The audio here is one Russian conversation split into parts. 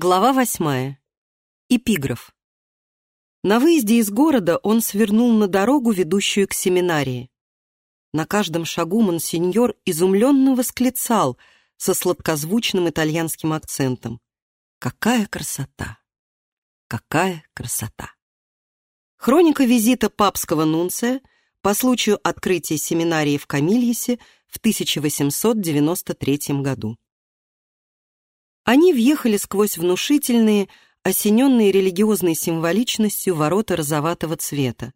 Глава восьмая. Эпиграф. На выезде из города он свернул на дорогу, ведущую к семинарии. На каждом шагу монсеньор изумленно восклицал со сладкозвучным итальянским акцентом. «Какая красота! Какая красота!» Хроника визита папского нунция по случаю открытия семинарии в Камильесе в 1893 году. Они въехали сквозь внушительные, осененные религиозной символичностью ворота розоватого цвета.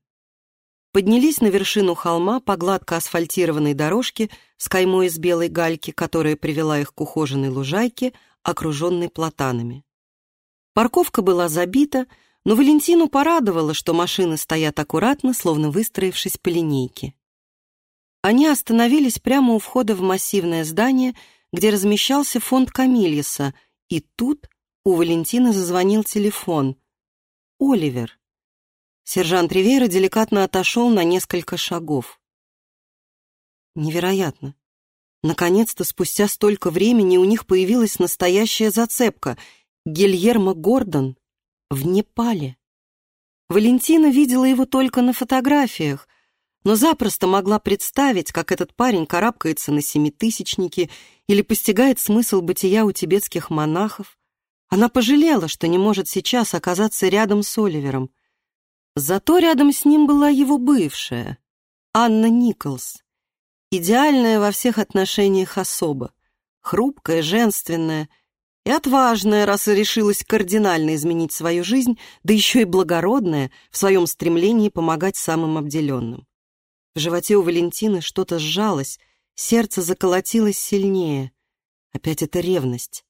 Поднялись на вершину холма по гладко асфальтированной дорожке с каймой из белой гальки, которая привела их к ухоженной лужайке, окруженной платанами. Парковка была забита, но Валентину порадовало, что машины стоят аккуратно, словно выстроившись по линейке. Они остановились прямо у входа в массивное здание — где размещался фонд Камильеса, и тут у Валентины зазвонил телефон. «Оливер». Сержант Ривейра деликатно отошел на несколько шагов. Невероятно. Наконец-то, спустя столько времени, у них появилась настоящая зацепка. Гильермо Гордон в Непале. Валентина видела его только на фотографиях, но запросто могла представить, как этот парень карабкается на семитысячнике или постигает смысл бытия у тибетских монахов. Она пожалела, что не может сейчас оказаться рядом с Оливером. Зато рядом с ним была его бывшая, Анна Николс, идеальная во всех отношениях особа, хрупкая, женственная и отважная, раз и решилась кардинально изменить свою жизнь, да еще и благородная в своем стремлении помогать самым обделенным. В животе у Валентины что-то сжалось, сердце заколотилось сильнее. Опять эта ревность,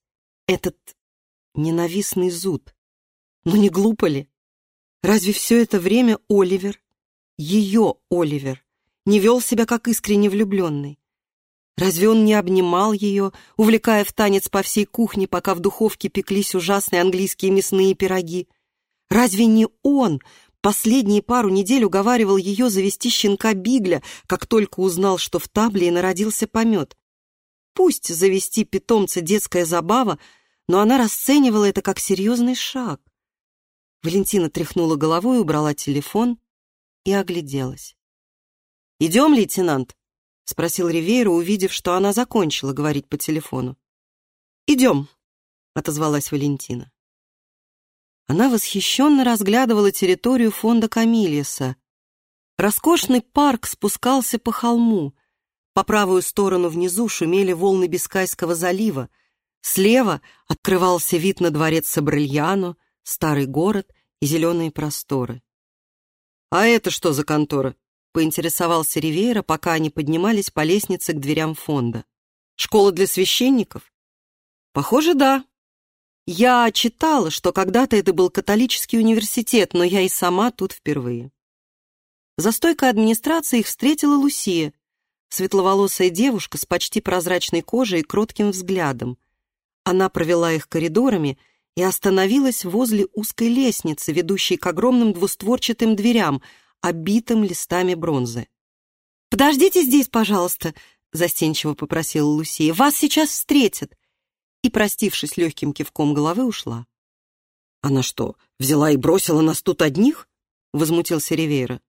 этот ненавистный зуд. Ну не глупо ли? Разве все это время Оливер, ее Оливер, не вел себя как искренне влюбленный? Разве он не обнимал ее, увлекая в танец по всей кухне, пока в духовке пеклись ужасные английские мясные пироги? Разве не он Последние пару недель уговаривал ее завести щенка Бигля, как только узнал, что в табле народился помет. Пусть завести питомца детская забава, но она расценивала это как серьезный шаг. Валентина тряхнула головой, убрала телефон и огляделась. «Идем, лейтенант?» — спросил Ривейра, увидев, что она закончила говорить по телефону. «Идем», — отозвалась Валентина. Она восхищенно разглядывала территорию фонда Камильеса. Роскошный парк спускался по холму. По правую сторону внизу шумели волны Бискайского залива. Слева открывался вид на дворец Сабрильяно, старый город и зеленые просторы. «А это что за контора?» — поинтересовался Ривейра, пока они поднимались по лестнице к дверям фонда. «Школа для священников?» «Похоже, да», я читала, что когда-то это был католический университет, но я и сама тут впервые. За стойкой администрации их встретила Лусия, светловолосая девушка с почти прозрачной кожей и кротким взглядом. Она провела их коридорами и остановилась возле узкой лестницы, ведущей к огромным двустворчатым дверям, обитым листами бронзы. «Подождите здесь, пожалуйста», — застенчиво попросила Лусия. «Вас сейчас встретят и, простившись легким кивком головы, ушла. «Она что, взяла и бросила нас тут одних?» — возмутился Ривейра.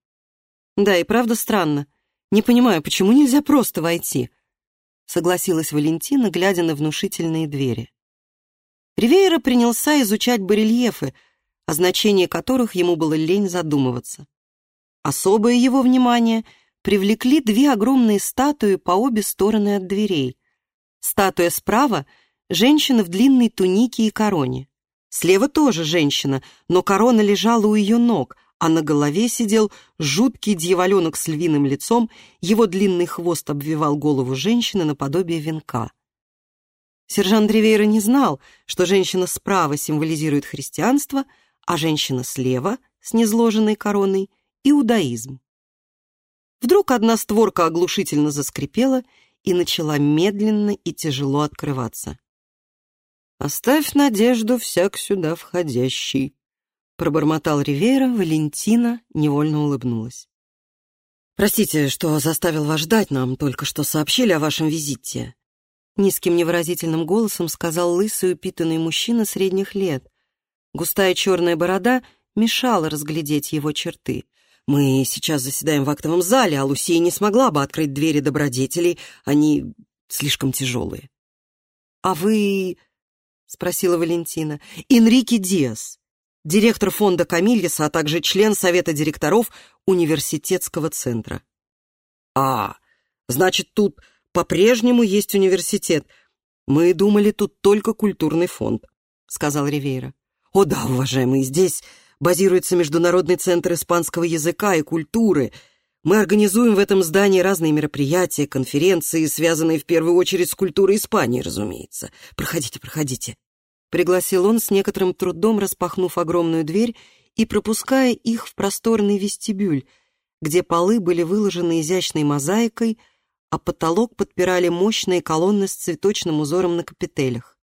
«Да, и правда странно. Не понимаю, почему нельзя просто войти?» — согласилась Валентина, глядя на внушительные двери. Ривейра принялся изучать барельефы, о значении которых ему было лень задумываться. Особое его внимание привлекли две огромные статуи по обе стороны от дверей. Статуя справа — женщина в длинной тунике и короне. Слева тоже женщина, но корона лежала у ее ног, а на голове сидел жуткий дьяволенок с львиным лицом, его длинный хвост обвивал голову женщины наподобие венка. Сержант Ривейра не знал, что женщина справа символизирует христианство, а женщина слева, с незложенной короной, — иудаизм. Вдруг одна створка оглушительно заскрипела и начала медленно и тяжело открываться. «Оставь надежду всяк сюда входящий», — пробормотал Ривейра, Валентина невольно улыбнулась. «Простите, что заставил вас ждать, нам только что сообщили о вашем визите. Низким невыразительным голосом сказал лысый упитанный мужчина средних лет. Густая черная борода мешала разглядеть его черты. «Мы сейчас заседаем в актовом зале, а Лусия не смогла бы открыть двери добродетелей. Они слишком тяжелые». «А вы...» — спросила Валентина. «Энрике Диас, директор фонда Камильеса, а также член совета директоров университетского центра». «А, значит, тут по-прежнему есть университет. Мы думали, тут только культурный фонд», — сказал Ривейра. «О да, уважаемые, здесь базируется Международный центр испанского языка и культуры. Мы организуем в этом здании разные мероприятия, конференции, связанные в первую очередь с культурой Испании, разумеется. Проходите, проходите». Пригласил он с некоторым трудом, распахнув огромную дверь и пропуская их в просторный вестибюль, где полы были выложены изящной мозаикой, а потолок подпирали мощные колонны с цветочным узором на капителях.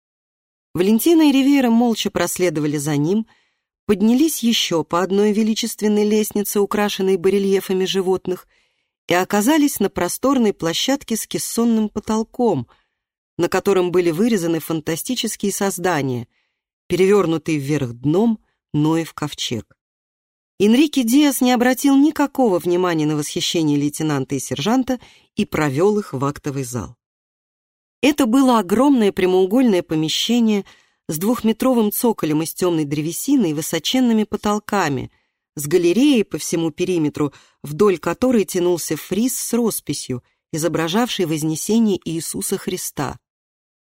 Валентина и Ривейра молча проследовали за ним, поднялись еще по одной величественной лестнице, украшенной барельефами животных, и оказались на просторной площадке с кессонным потолком, на котором были вырезаны фантастические создания, перевернутый вверх дном Ноев ковчег. Энрике Диас не обратил никакого внимания на восхищение лейтенанта и сержанта и провел их в актовый зал. Это было огромное прямоугольное помещение с двухметровым цоколем из темной древесины и высоченными потолками, с галереей по всему периметру, вдоль которой тянулся фриз с росписью, изображавший Вознесение Иисуса Христа.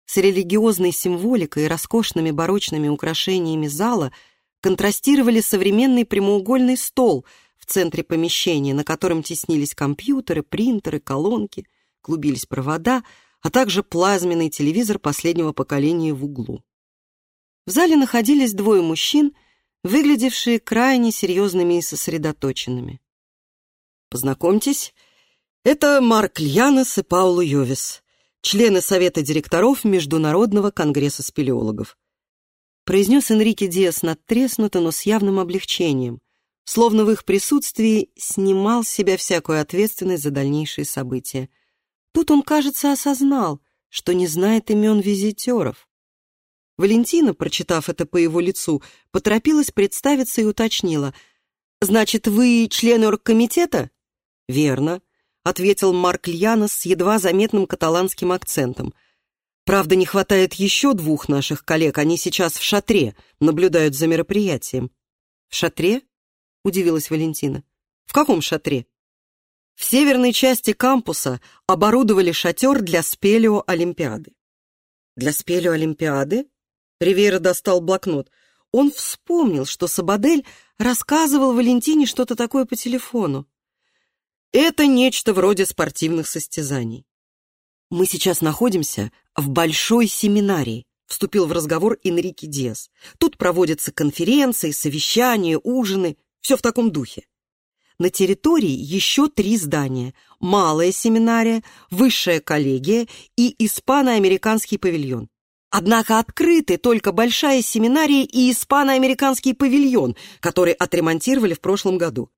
С религиозной символикой и роскошными барочными украшениями зала – контрастировали современный прямоугольный стол в центре помещения, на котором теснились компьютеры, принтеры, колонки, клубились провода, а также плазменный телевизор последнего поколения в углу. В зале находились двое мужчин, выглядевшие крайне серьезными и сосредоточенными. «Познакомьтесь, это Марк Льянос и Пауло Йовис, члены Совета директоров Международного конгресса спелеологов произнес Энрике Диас надтреснуто, но с явным облегчением, словно в их присутствии снимал с себя всякую ответственность за дальнейшие события. Тут он, кажется, осознал, что не знает имен визитеров. Валентина, прочитав это по его лицу, поторопилась представиться и уточнила. «Значит, вы член оргкомитета?» «Верно», — ответил Марк Льянос с едва заметным каталанским акцентом — Правда, не хватает еще двух наших коллег. Они сейчас в шатре, наблюдают за мероприятием. В шатре? Удивилась Валентина. В каком шатре? В северной части кампуса оборудовали шатер для спелео-олимпиады. Для спелео-олимпиады? Ривера достал блокнот. Он вспомнил, что Сабадель рассказывал Валентине что-то такое по телефону. Это нечто вроде спортивных состязаний. Мы сейчас находимся в большой семинарии, вступил в разговор Энрике Диас. Тут проводятся конференции, совещания, ужины, все в таком духе. На территории еще три здания. Малая семинария, высшая коллегия и испано-американский павильон. Однако открыты только большая семинария и испано-американский павильон, который отремонтировали в прошлом году.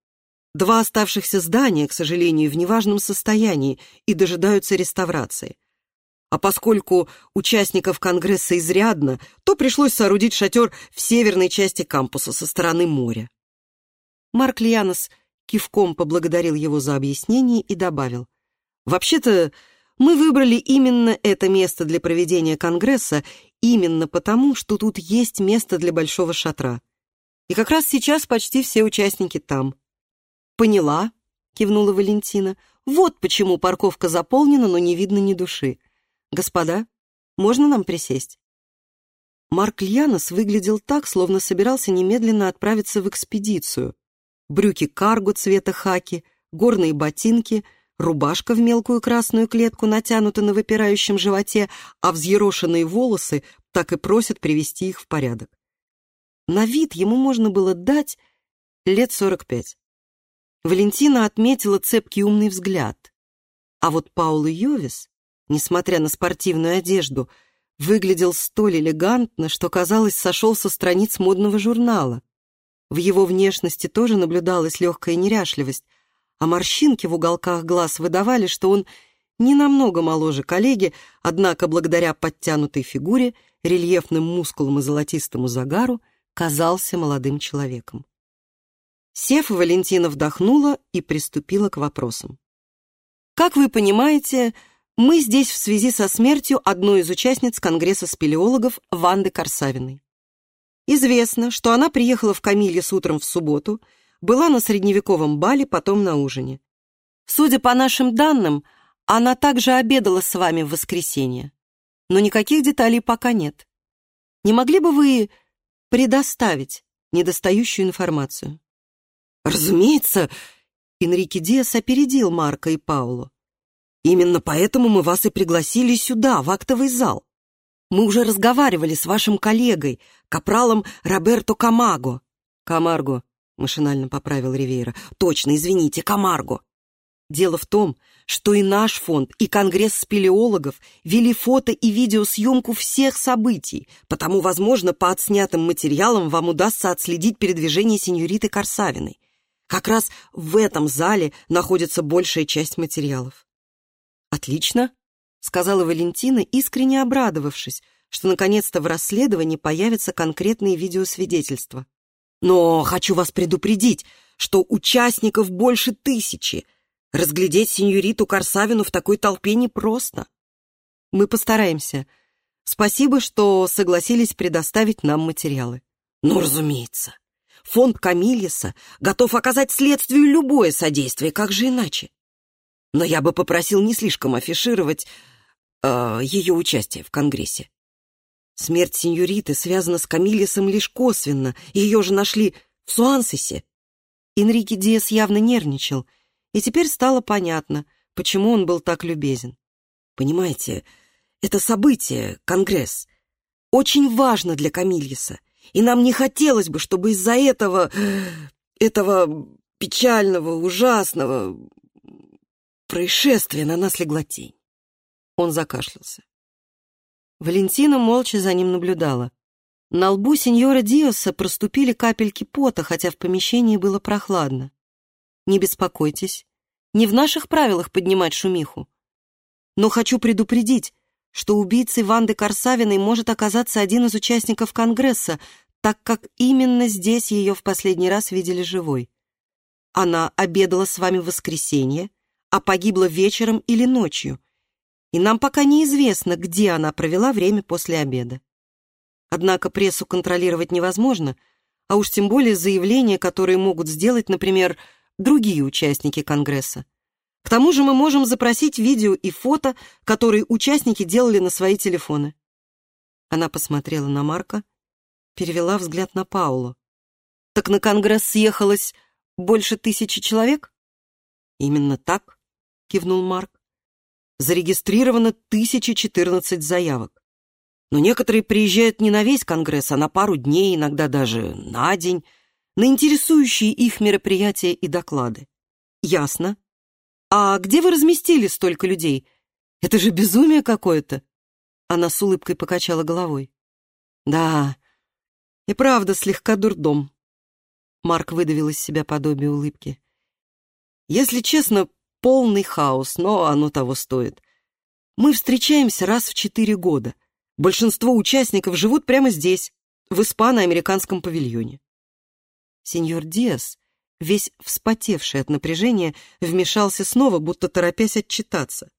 Два оставшихся здания, к сожалению, в неважном состоянии и дожидаются реставрации. А поскольку участников Конгресса изрядно, то пришлось соорудить шатер в северной части кампуса со стороны моря. Марк Лианос кивком поблагодарил его за объяснение и добавил. «Вообще-то мы выбрали именно это место для проведения Конгресса именно потому, что тут есть место для большого шатра. И как раз сейчас почти все участники там. «Поняла», — кивнула Валентина. «Вот почему парковка заполнена, но не видно ни души. Господа, можно нам присесть?» Марк Льянос выглядел так, словно собирался немедленно отправиться в экспедицию. Брюки карго цвета хаки, горные ботинки, рубашка в мелкую красную клетку натянута на выпирающем животе, а взъерошенные волосы так и просят привести их в порядок. На вид ему можно было дать лет сорок пять. Валентина отметила цепкий умный взгляд. А вот Паул Йовис, несмотря на спортивную одежду, выглядел столь элегантно, что, казалось, сошел со страниц модного журнала. В его внешности тоже наблюдалась легкая неряшливость, а морщинки в уголках глаз выдавали, что он не намного моложе коллеги, однако благодаря подтянутой фигуре, рельефным мускулам и золотистому загару казался молодым человеком. Сев, Валентина вдохнула и приступила к вопросам. Как вы понимаете, мы здесь в связи со смертью одной из участниц Конгресса спелеологов Ванды Корсавиной. Известно, что она приехала в Камилье утром в субботу, была на средневековом бале, потом на ужине. Судя по нашим данным, она также обедала с вами в воскресенье. Но никаких деталей пока нет. Не могли бы вы предоставить недостающую информацию? Разумеется, Энрике Диас опередил Марка и Паулу. Именно поэтому мы вас и пригласили сюда, в актовый зал. Мы уже разговаривали с вашим коллегой, капралом Роберто Камаго. Камарго, машинально поправил Ривейра. Точно, извините, Камарго. Дело в том, что и наш фонд, и Конгресс спелеологов вели фото и видеосъемку всех событий, потому, возможно, по отснятым материалам вам удастся отследить передвижение сеньориты Корсавиной. Как раз в этом зале находится большая часть материалов. «Отлично», — сказала Валентина, искренне обрадовавшись, что наконец-то в расследовании появятся конкретные видеосвидетельства. «Но хочу вас предупредить, что участников больше тысячи. Разглядеть сеньориту Корсавину в такой толпе непросто». «Мы постараемся. Спасибо, что согласились предоставить нам материалы». «Ну, разумеется. Фонд Камильеса готов оказать следствию любое содействие, как же иначе? но я бы попросил не слишком афишировать э, ее участие в Конгрессе. Смерть сеньориты связана с Камилисом лишь косвенно, ее же нашли в Суансесе. Энрике Диас явно нервничал, и теперь стало понятно, почему он был так любезен. Понимаете, это событие, Конгресс, очень важно для Камильеса, и нам не хотелось бы, чтобы из-за этого... этого печального, ужасного, происшествия на нас легла тень. Он закашлялся. Валентина молча за ним наблюдала. На лбу сеньора Диоса проступили капельки пота, хотя в помещении было прохладно. «Не беспокойтесь, не в наших правилах поднимать шумиху. Но хочу предупредить, что убийцей Ванды Корсавиной может оказаться один из участников Конгресса, так как именно здесь ее в последний раз видели живой. Она обедала с вами в воскресенье, а погибла вечером или ночью, и нам пока неизвестно, где она провела время после обеда. Однако прессу контролировать невозможно, а уж тем более заявления, которые могут сделать, например, другие участники Конгресса. К тому же мы можем запросить видео и фото, которые участники делали на свои телефоны. Она посмотрела на Марка, перевела взгляд на Паулу. «Так на Конгресс съехалось больше тысячи человек?» «Именно так», кивнул Марк. Зарегистрировано 1014 заявок. Но некоторые приезжают не на весь Конгресс, а на пару дней, иногда даже на день, на интересующие их мероприятия и доклады. Ясно. А где вы разместили столько людей? Это же безумие какое-то. Она с улыбкой покачала головой. Да, и правда слегка дурдом. Марк выдавил из себя подобие улыбки. Если честно, полный хаос, но оно того стоит. Мы встречаемся раз в четыре года. Большинство участников живут прямо здесь, в испано-американском павильоне. Сеньор Диас, весь вспотевший от напряжения, вмешался снова, будто торопясь отчитаться.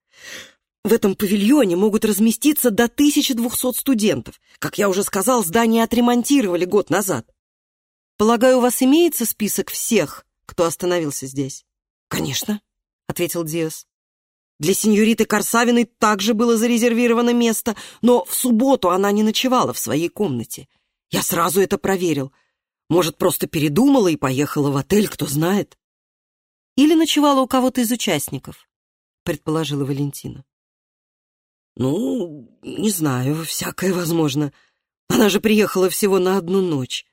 В этом павильоне могут разместиться до 1200 студентов. Как я уже сказал, здание отремонтировали год назад. Полагаю, у вас имеется список всех, кто остановился здесь? Конечно ответил Диас. Для сеньориты Корсавиной также было зарезервировано место, но в субботу она не ночевала в своей комнате. Я сразу это проверил. Может, просто передумала и поехала в отель, кто знает. Или ночевала у кого-то из участников, предположила Валентина. Ну, не знаю, всякое возможно. Она же приехала всего на одну ночь.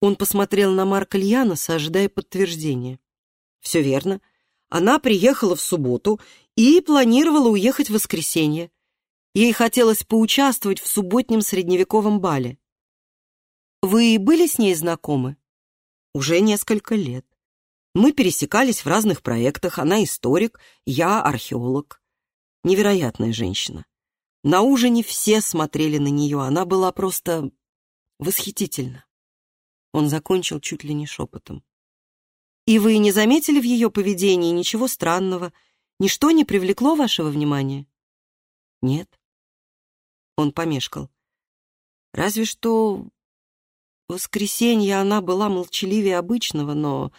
Он посмотрел на Марка Льяноса, ожидая подтверждения. Все верно. Она приехала в субботу и планировала уехать в воскресенье. Ей хотелось поучаствовать в субботнем средневековом бале. Вы были с ней знакомы? Уже несколько лет. Мы пересекались в разных проектах. Она историк, я археолог. Невероятная женщина. На ужине все смотрели на нее, она была просто восхитительна. Он закончил чуть ли не шепотом. «И вы не заметили в ее поведении ничего странного? Ничто не привлекло вашего внимания?» «Нет». Он помешкал. «Разве что в воскресенье она была молчаливее обычного, но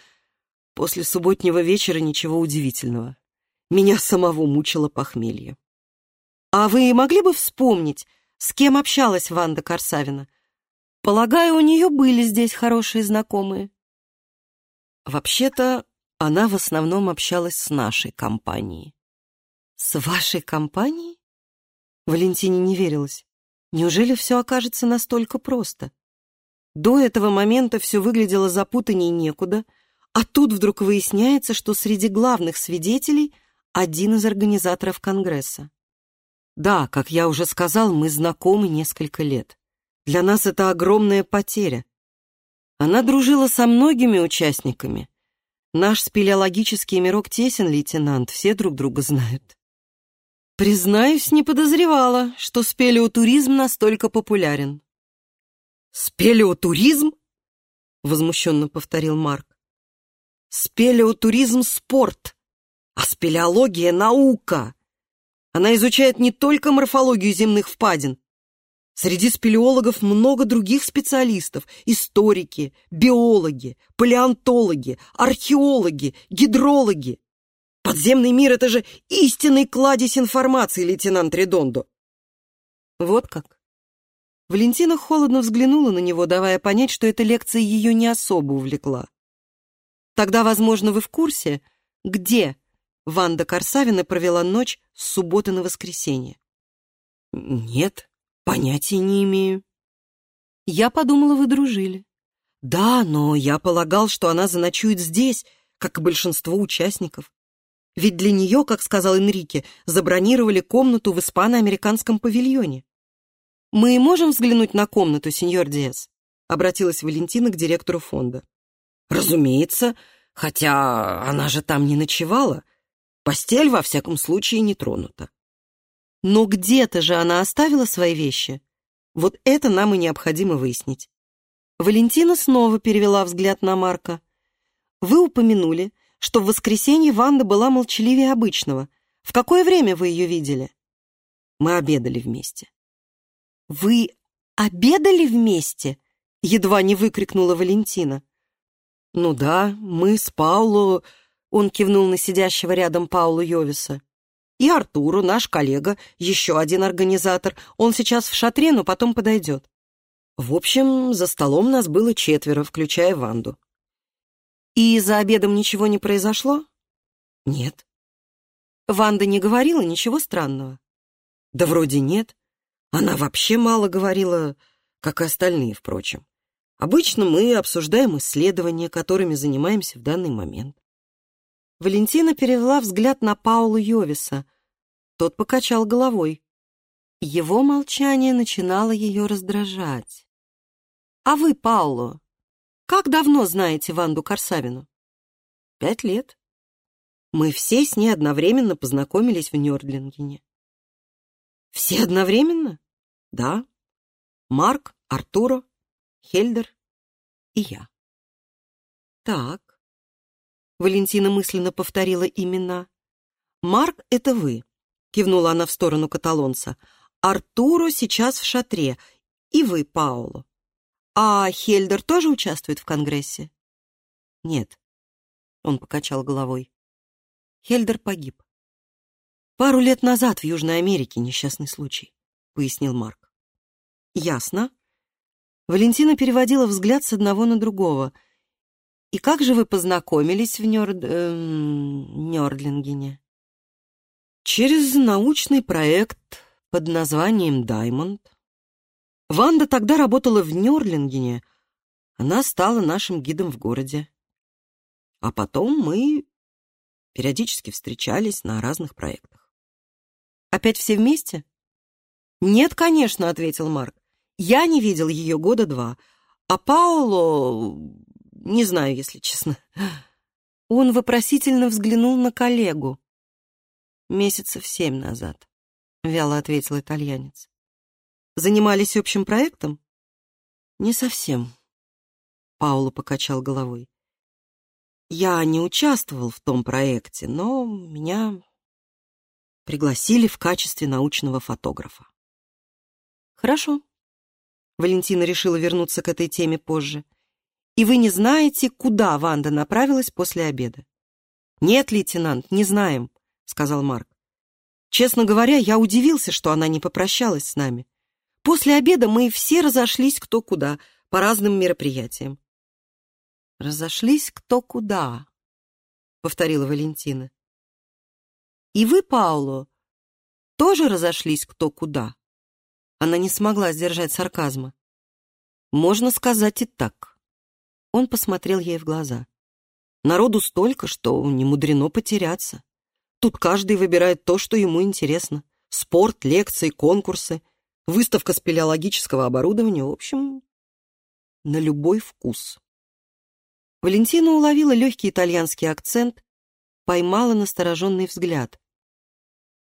после субботнего вечера ничего удивительного. Меня самого мучило похмелье». «А вы могли бы вспомнить, с кем общалась Ванда Корсавина? Полагаю, у нее были здесь хорошие знакомые». Вообще-то, она в основном общалась с нашей компанией. «С вашей компанией?» Валентине не верилось. Неужели все окажется настолько просто? До этого момента все выглядело запутанней некуда, а тут вдруг выясняется, что среди главных свидетелей один из организаторов Конгресса. Да, как я уже сказал, мы знакомы несколько лет. Для нас это огромная потеря. Она дружила со многими участниками. Наш спелеологический мирок тесен, лейтенант, все друг друга знают. Признаюсь, не подозревала, что спелеотуризм настолько популярен. «Спелеотуризм?» — возмущенно повторил Марк. «Спелеотуризм — спорт, а спелеология — наука. Она изучает не только морфологию земных впадин. Среди спелеологов много других специалистов — историки, биологи, палеонтологи, археологи, гидрологи. Подземный мир — это же истинный кладезь информации, лейтенант Редондо. Вот как. Валентина холодно взглянула на него, давая понять, что эта лекция ее не особо увлекла. Тогда, возможно, вы в курсе, где Ванда Корсавина провела ночь с субботы на воскресенье? Нет, понятия не имею. Я подумала, вы дружили. Да, но я полагал, что она заночует здесь, как и большинство участников. Ведь для нее, как сказал Энрике, забронировали комнату в испано-американском павильоне. «Мы можем взглянуть на комнату, сеньор Диас?» — обратилась Валентина к директору фонда. «Разумеется, хотя она же там не ночевала. Постель, во всяком случае, не тронута». «Но где-то же она оставила свои вещи. Вот это нам и необходимо выяснить». Валентина снова перевела взгляд на Марка. «Вы упомянули, что в воскресенье Ванда была молчаливее обычного. В какое время вы ее видели? Мы обедали вместе. Вы обедали вместе? Едва не выкрикнула Валентина. Ну да, мы с Пауло... Он кивнул на сидящего рядом Паулу Йовиса. И Артуру, наш коллега, еще один организатор. Он сейчас в шатре, но потом подойдет. В общем, за столом нас было четверо, включая Ванду. И за обедом ничего не произошло? Нет. Ванда не говорила ничего странного? Да вроде нет. Она вообще мало говорила, как и остальные, впрочем. Обычно мы обсуждаем исследования, которыми занимаемся в данный момент. Валентина перевела взгляд на Паула Йовиса. Тот покачал головой. Его молчание начинало ее раздражать. «А вы, Пауло, как давно знаете Ванду Корсавину? Пять лет. Мы все с ней одновременно познакомились в Нёрдлингене. Все одновременно? Да. Марк, Артуро, Хельдер и я. Так. Валентина мысленно повторила имена. «Марк — это вы», — кивнула она в сторону каталонца. «Артуро сейчас в шатре, и вы, Пауло. А Хельдер тоже участвует в Конгрессе? Нет. Он покачал головой. Хельдер погиб. Пару лет назад в Южной Америке несчастный случай, пояснил Марк. Ясно. Валентина переводила взгляд с одного на другого. И как же вы познакомились в Нёрд... Эм, Нёрдлингене? Через научный проект под названием «Даймонд». Ванда тогда работала в Нёрлингене. Она стала нашим гидом в городе. А потом мы периодически встречались на разных проектах. «Опять все вместе?» «Нет, конечно», — ответил Марк. «Я не видел ее года два. А Пауло... не знаю, если честно». Он вопросительно взглянул на коллегу. Месяцев семь назад, вяло ответил итальянец. Занимались общим проектом? Не совсем. Пауло покачал головой. Я не участвовал в том проекте, но меня пригласили в качестве научного фотографа. Хорошо. Валентина решила вернуться к этой теме позже. И вы не знаете, куда Ванда направилась после обеда? Нет, лейтенант, не знаем, сказал Марк. Честно говоря, я удивился, что она не попрощалась с нами. После обеда мы все разошлись кто куда, по разным мероприятиям. «Разошлись кто куда», — повторила Валентина. «И вы, Пауло, тоже разошлись кто куда?» Она не смогла сдержать сарказма. «Можно сказать и так». Он посмотрел ей в глаза. «Народу столько, что не мудрено потеряться. Тут каждый выбирает то, что ему интересно. Спорт, лекции, конкурсы, выставка спелеологического оборудования, в общем, на любой вкус». Валентина уловила легкий итальянский акцент, поймала настороженный взгляд.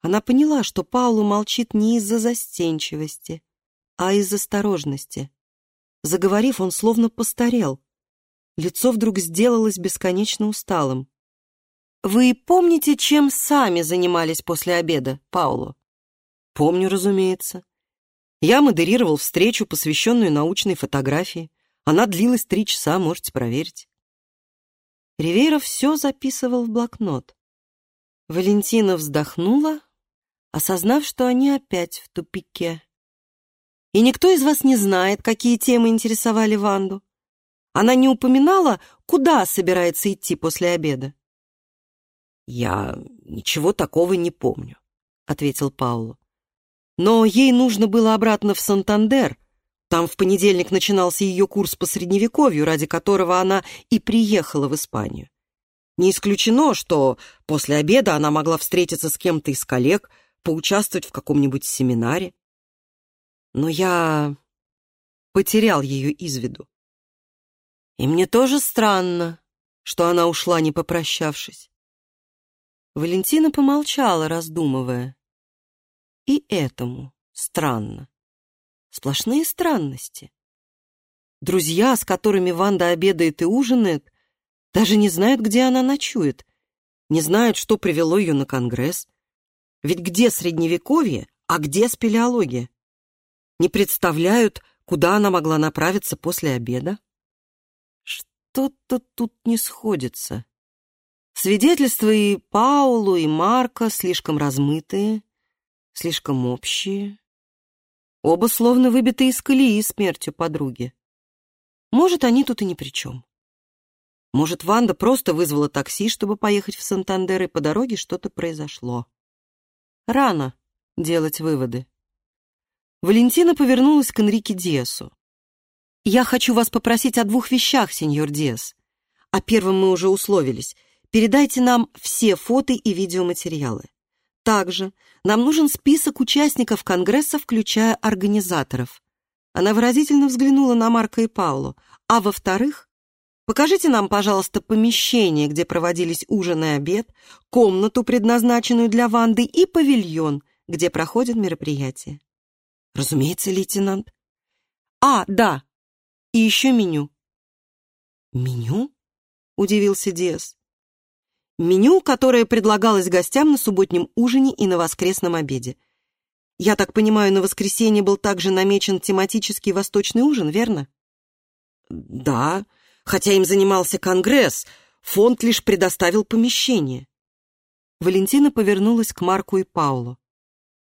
Она поняла, что Паулу молчит не из-за застенчивости, а из осторожности. Заговорив, он словно постарел. Лицо вдруг сделалось бесконечно усталым. «Вы помните, чем сами занимались после обеда, Пауло?» «Помню, разумеется. Я модерировал встречу, посвященную научной фотографии. Она длилась три часа, можете проверить. Ривейра все записывал в блокнот. Валентина вздохнула, осознав, что они опять в тупике. «И никто из вас не знает, какие темы интересовали Ванду? Она не упоминала, куда собирается идти после обеда?» «Я ничего такого не помню», — ответил Пауло. «Но ей нужно было обратно в Сантандер, там в понедельник начинался ее курс по средневековью, ради которого она и приехала в Испанию. Не исключено, что после обеда она могла встретиться с кем-то из коллег, поучаствовать в каком-нибудь семинаре. Но я потерял ее из виду. И мне тоже странно, что она ушла, не попрощавшись. Валентина помолчала, раздумывая. И этому странно. Сплошные странности. Друзья, с которыми Ванда обедает и ужинает, даже не знают, где она ночует, не знают, что привело ее на конгресс. Ведь где средневековье, а где спелеология? Не представляют, куда она могла направиться после обеда? Что-то тут не сходится. Свидетельства и Паулу, и Марка слишком размытые, слишком общие. Оба словно выбиты из колеи смертью подруги. Может, они тут и ни при чем. Может, Ванда просто вызвала такси, чтобы поехать в Сантандер, и по дороге что-то произошло. Рано делать выводы. Валентина повернулась к Энрике Диасу. «Я хочу вас попросить о двух вещах, сеньор Диас. О первом мы уже условились. Передайте нам все фото и видеоматериалы. Также нам нужен список участников Конгресса, включая организаторов. Она выразительно взглянула на Марка и Паулу. А во-вторых, покажите нам, пожалуйста, помещение, где проводились ужин и обед, комнату, предназначенную для Ванды, и павильон, где проходят мероприятия. Разумеется, лейтенант. А, да, и еще меню. Меню? Удивился Диас меню, которое предлагалось гостям на субботнем ужине и на воскресном обеде. Я так понимаю, на воскресенье был также намечен тематический восточный ужин, верно? Да, хотя им занимался Конгресс, фонд лишь предоставил помещение. Валентина повернулась к Марку и Паулу.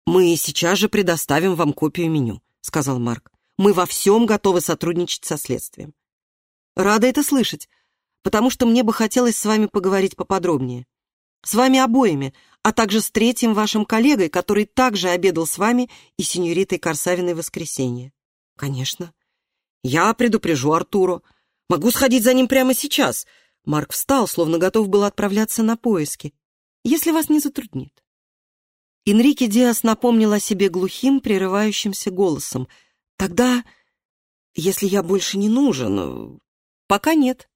«Мы сейчас же предоставим вам копию меню», — сказал Марк. «Мы во всем готовы сотрудничать со следствием». «Рада это слышать потому что мне бы хотелось с вами поговорить поподробнее. С вами обоими, а также с третьим вашим коллегой, который также обедал с вами и сеньоритой Корсавиной в воскресенье. Конечно. Я предупрежу Артуру. Могу сходить за ним прямо сейчас. Марк встал, словно готов был отправляться на поиски. Если вас не затруднит. Энрике Диас напомнил о себе глухим, прерывающимся голосом. «Тогда, если я больше не нужен...» «Пока нет»,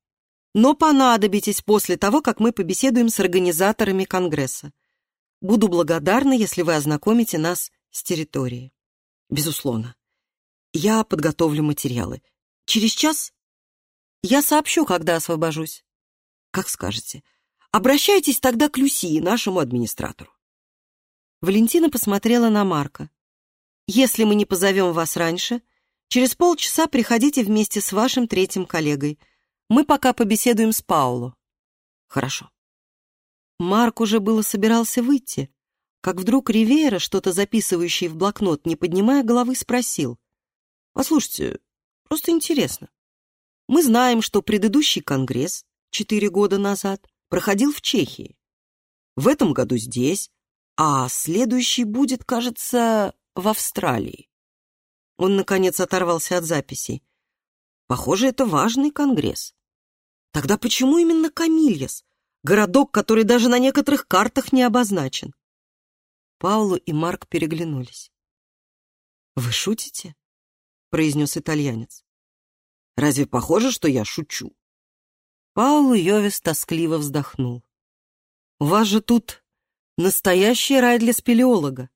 но понадобитесь после того, как мы побеседуем с организаторами Конгресса. Буду благодарна, если вы ознакомите нас с территорией. Безусловно. Я подготовлю материалы. Через час я сообщу, когда освобожусь. Как скажете. Обращайтесь тогда к Люсии, нашему администратору. Валентина посмотрела на Марка. Если мы не позовем вас раньше, через полчаса приходите вместе с вашим третьим коллегой. Мы пока побеседуем с Пауло. Хорошо. Марк уже было собирался выйти, как вдруг Ривейра, что-то записывающий в блокнот, не поднимая головы, спросил. «Послушайте, просто интересно. Мы знаем, что предыдущий конгресс, четыре года назад, проходил в Чехии. В этом году здесь, а следующий будет, кажется, в Австралии». Он, наконец, оторвался от записей. «Похоже, это важный конгресс. Тогда почему именно Камильяс? городок, который даже на некоторых картах не обозначен. Пауло и Марк переглянулись. «Вы шутите?» — произнес итальянец. «Разве похоже, что я шучу?» Пауло Йовис тоскливо вздохнул. «У вас же тут настоящий рай для спелеолога.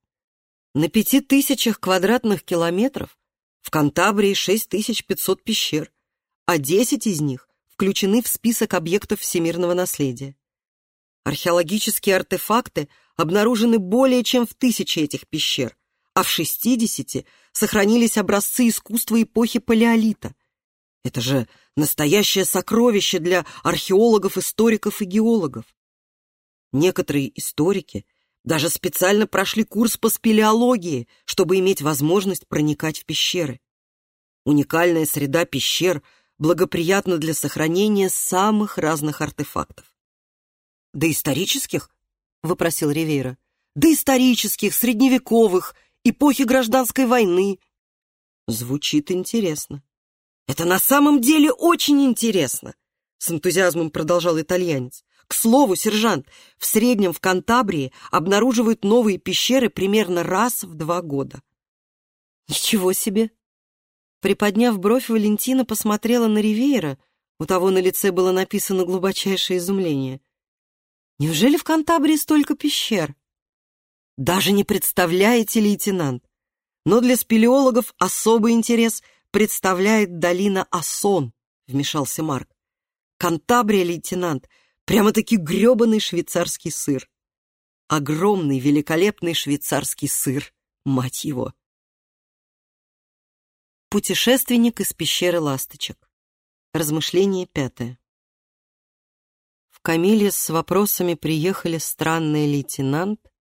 На пяти тысячах квадратных километров в Кантабрии шесть тысяч пятьсот пещер, а десять из них включены в список объектов всемирного наследия. Археологические артефакты обнаружены более чем в тысяче этих пещер, а в шестидесяти сохранились образцы искусства эпохи Палеолита. Это же настоящее сокровище для археологов, историков и геологов. Некоторые историки даже специально прошли курс по спелеологии, чтобы иметь возможность проникать в пещеры. Уникальная среда пещер благоприятна для сохранения самых разных артефактов. «Доисторических?» — выпросил Ривейра. «Доисторических, средневековых, эпохи гражданской войны». Звучит интересно. «Это на самом деле очень интересно!» С энтузиазмом продолжал итальянец. «К слову, сержант, в среднем в Кантабрии обнаруживают новые пещеры примерно раз в два года». «Ничего себе!» Приподняв бровь, Валентина посмотрела на Ривейра. У того на лице было написано глубочайшее изумление. Неужели в Кантабрии столько пещер? Даже не представляете, лейтенант. Но для спелеологов особый интерес представляет долина Асон, вмешался Марк. Кантабрия, лейтенант, прямо-таки грёбаный швейцарский сыр. Огромный, великолепный швейцарский сыр, мать его. Путешественник из пещеры ласточек. Размышление пятое. Камиле с вопросами приехали странный лейтенант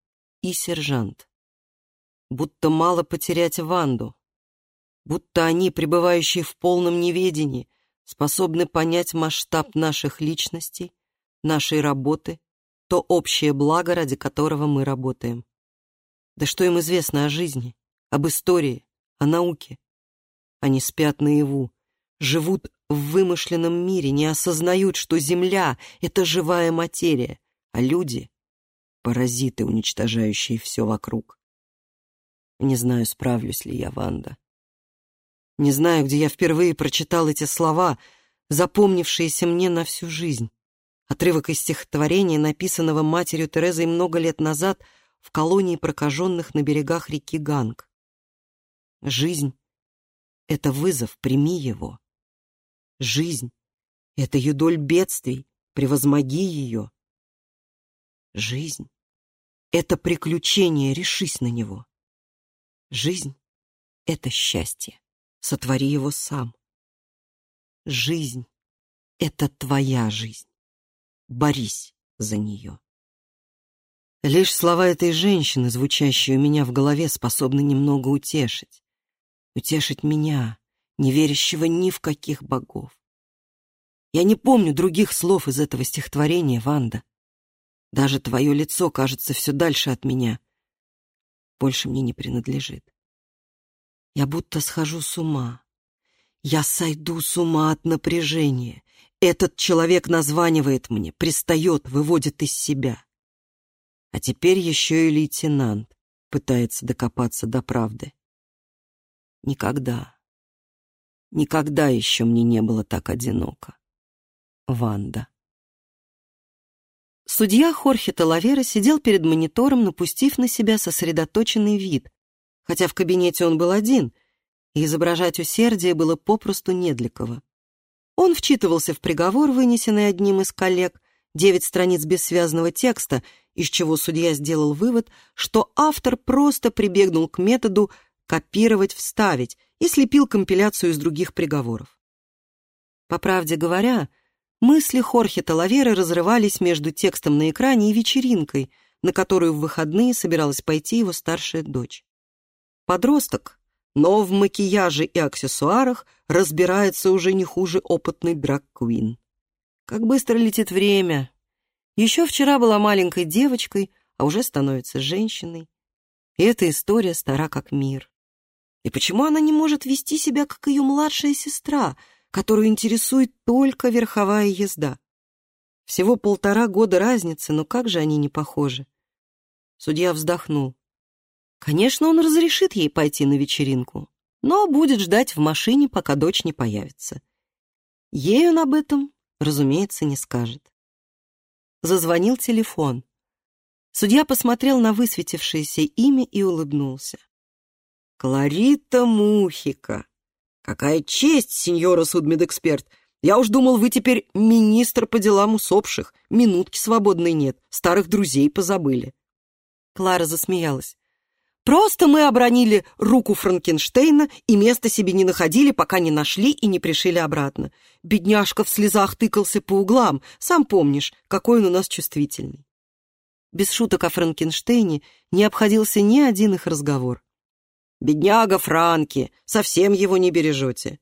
и сержант. Будто мало потерять Ванду. Будто они, пребывающие в полном неведении, способны понять масштаб наших личностей, нашей работы, то общее благо, ради которого мы работаем. Да что им известно о жизни, об истории, о науке? Они спят наяву, живут в вымышленном мире, не осознают, что Земля — это живая материя, а люди — паразиты, уничтожающие все вокруг. Не знаю, справлюсь ли я, Ванда. Не знаю, где я впервые прочитал эти слова, запомнившиеся мне на всю жизнь. Отрывок из стихотворения, написанного матерью Терезой много лет назад в колонии прокаженных на берегах реки Ганг. Жизнь — это вызов, прими его. Жизнь — это юдоль бедствий, превозмоги ее. Жизнь — это приключение, решись на него. Жизнь — это счастье, сотвори его сам. Жизнь — это твоя жизнь, борись за нее. Лишь слова этой женщины, звучащие у меня в голове, способны немного утешить. Утешить меня, не верящего ни в каких богов. Я не помню других слов из этого стихотворения, Ванда. Даже твое лицо кажется все дальше от меня. Больше мне не принадлежит. Я будто схожу с ума. Я сойду с ума от напряжения. Этот человек названивает мне, пристает, выводит из себя. А теперь еще и лейтенант пытается докопаться до правды. Никогда, Никогда еще мне не было так одиноко. Ванда. Судья Хорхе Талавера сидел перед монитором, напустив на себя сосредоточенный вид, хотя в кабинете он был один, и изображать усердие было попросту не для кого. Он вчитывался в приговор, вынесенный одним из коллег, девять страниц бессвязного текста, из чего судья сделал вывод, что автор просто прибегнул к методу копировать-вставить и слепил компиляцию из других приговоров. По правде говоря, мысли Хорхе Талаверы разрывались между текстом на экране и вечеринкой, на которую в выходные собиралась пойти его старшая дочь. Подросток, но в макияже и аксессуарах разбирается уже не хуже опытный драг-квин. Как быстро летит время. Еще вчера была маленькой девочкой, а уже становится женщиной. И эта история стара как мир. И почему она не может вести себя, как ее младшая сестра, которую интересует только верховая езда? Всего полтора года разницы, но как же они не похожи? Судья вздохнул. Конечно, он разрешит ей пойти на вечеринку, но будет ждать в машине, пока дочь не появится. Ей он об этом, разумеется, не скажет. Зазвонил телефон. Судья посмотрел на высветившееся имя и улыбнулся. Кларита Мухика. Какая честь, сеньора судмедэксперт. Я уж думал, вы теперь министр по делам усопших. Минутки свободной нет, старых друзей позабыли. Клара засмеялась. Просто мы обронили руку Франкенштейна и места себе не находили, пока не нашли и не пришили обратно. Бедняжка в слезах тыкался по углам, сам помнишь, какой он у нас чувствительный. Без шуток о Франкенштейне не обходился ни один их разговор. Бедняга Франки, совсем его не бережете.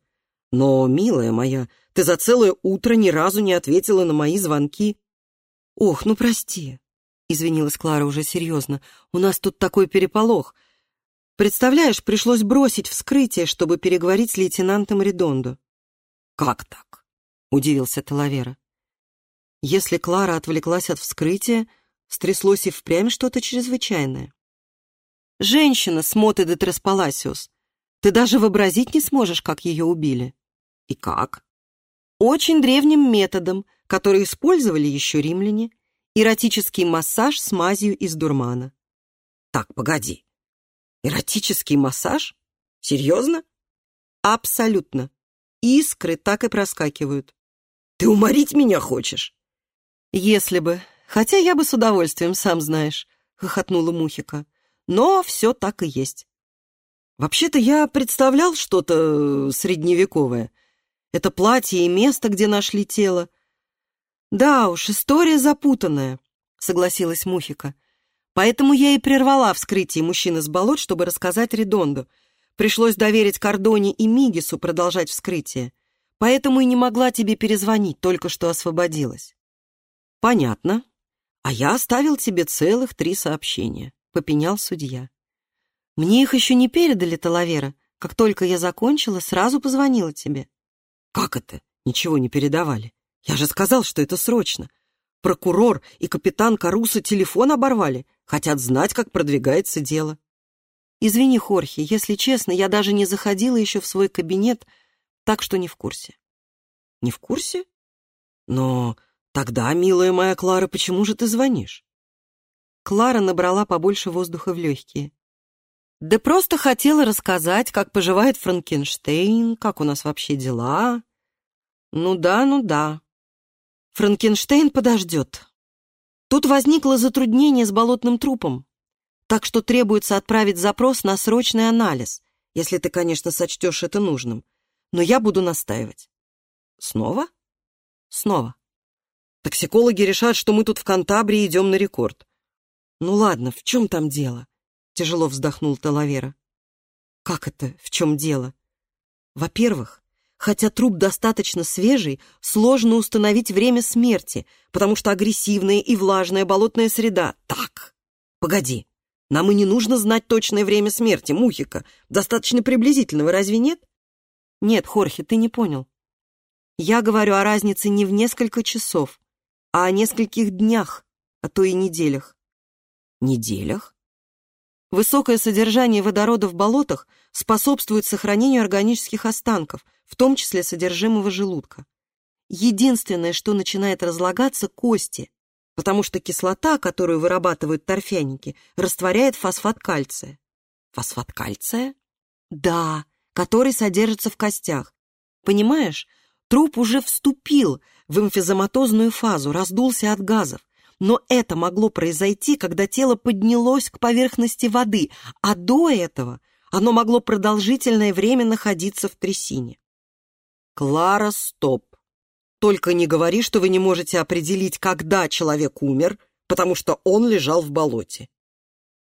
Но, милая моя, ты за целое утро ни разу не ответила на мои звонки. Ох, ну прости, извинилась Клара уже серьезно. У нас тут такой переполох. Представляешь, пришлось бросить вскрытие, чтобы переговорить с лейтенантом Редондо. Как так? Удивился Талавера. Если Клара отвлеклась от вскрытия, стряслось и впрямь что-то чрезвычайное. Женщина с Моты де Треспаласиус. Ты даже вообразить не сможешь, как ее убили. И как? Очень древним методом, который использовали еще римляне. Эротический массаж с мазью из дурмана. Так, погоди. Эротический массаж? Серьезно? Абсолютно. Искры так и проскакивают. Ты уморить меня хочешь? Если бы. Хотя я бы с удовольствием, сам знаешь, хохотнула Мухика но все так и есть. Вообще-то я представлял что-то э, средневековое. Это платье и место, где нашли тело. Да уж, история запутанная, согласилась Мухика. Поэтому я и прервала вскрытие мужчины с болот, чтобы рассказать Редонду. Пришлось доверить Кордоне и Мигису продолжать вскрытие. Поэтому и не могла тебе перезвонить, только что освободилась. Понятно. А я оставил тебе целых три сообщения. — попенял судья. «Мне их еще не передали, Талавера. Как только я закончила, сразу позвонила тебе». «Как это? Ничего не передавали? Я же сказал, что это срочно. Прокурор и капитан Каруса телефон оборвали. Хотят знать, как продвигается дело». «Извини, Хорхе, если честно, я даже не заходила еще в свой кабинет, так что не в курсе». «Не в курсе? Но тогда, милая моя Клара, почему же ты звонишь?» Клара набрала побольше воздуха в легкие. «Да просто хотела рассказать, как поживает Франкенштейн, как у нас вообще дела». «Ну да, ну да. Франкенштейн подождет. Тут возникло затруднение с болотным трупом, так что требуется отправить запрос на срочный анализ, если ты, конечно, сочтешь это нужным. Но я буду настаивать». «Снова?» «Снова. Токсикологи решат, что мы тут в Кантабрии идем на рекорд. «Ну ладно, в чем там дело?» — тяжело вздохнул Талавера. «Как это, в чем дело?» «Во-первых, хотя труп достаточно свежий, сложно установить время смерти, потому что агрессивная и влажная болотная среда. Так, погоди, нам и не нужно знать точное время смерти, Мухика. Достаточно приблизительного, разве нет?» «Нет, Хорхе, ты не понял. Я говорю о разнице не в несколько часов, а о нескольких днях, а то и неделях неделях. Высокое содержание водорода в болотах способствует сохранению органических останков, в том числе содержимого желудка. Единственное, что начинает разлагаться – кости. потому что кислота, которую вырабатывают торфяники, растворяет фосфат кальция. Фосфат кальция? Да, который содержится в костях. Понимаешь, труп уже вступил в эмфизематозную фазу, раздулся от газов. Но это могло произойти, когда тело поднялось к поверхности воды, а до этого оно могло продолжительное время находиться в трясине. Клара, стоп. Только не говори, что вы не можете определить, когда человек умер, потому что он лежал в болоте.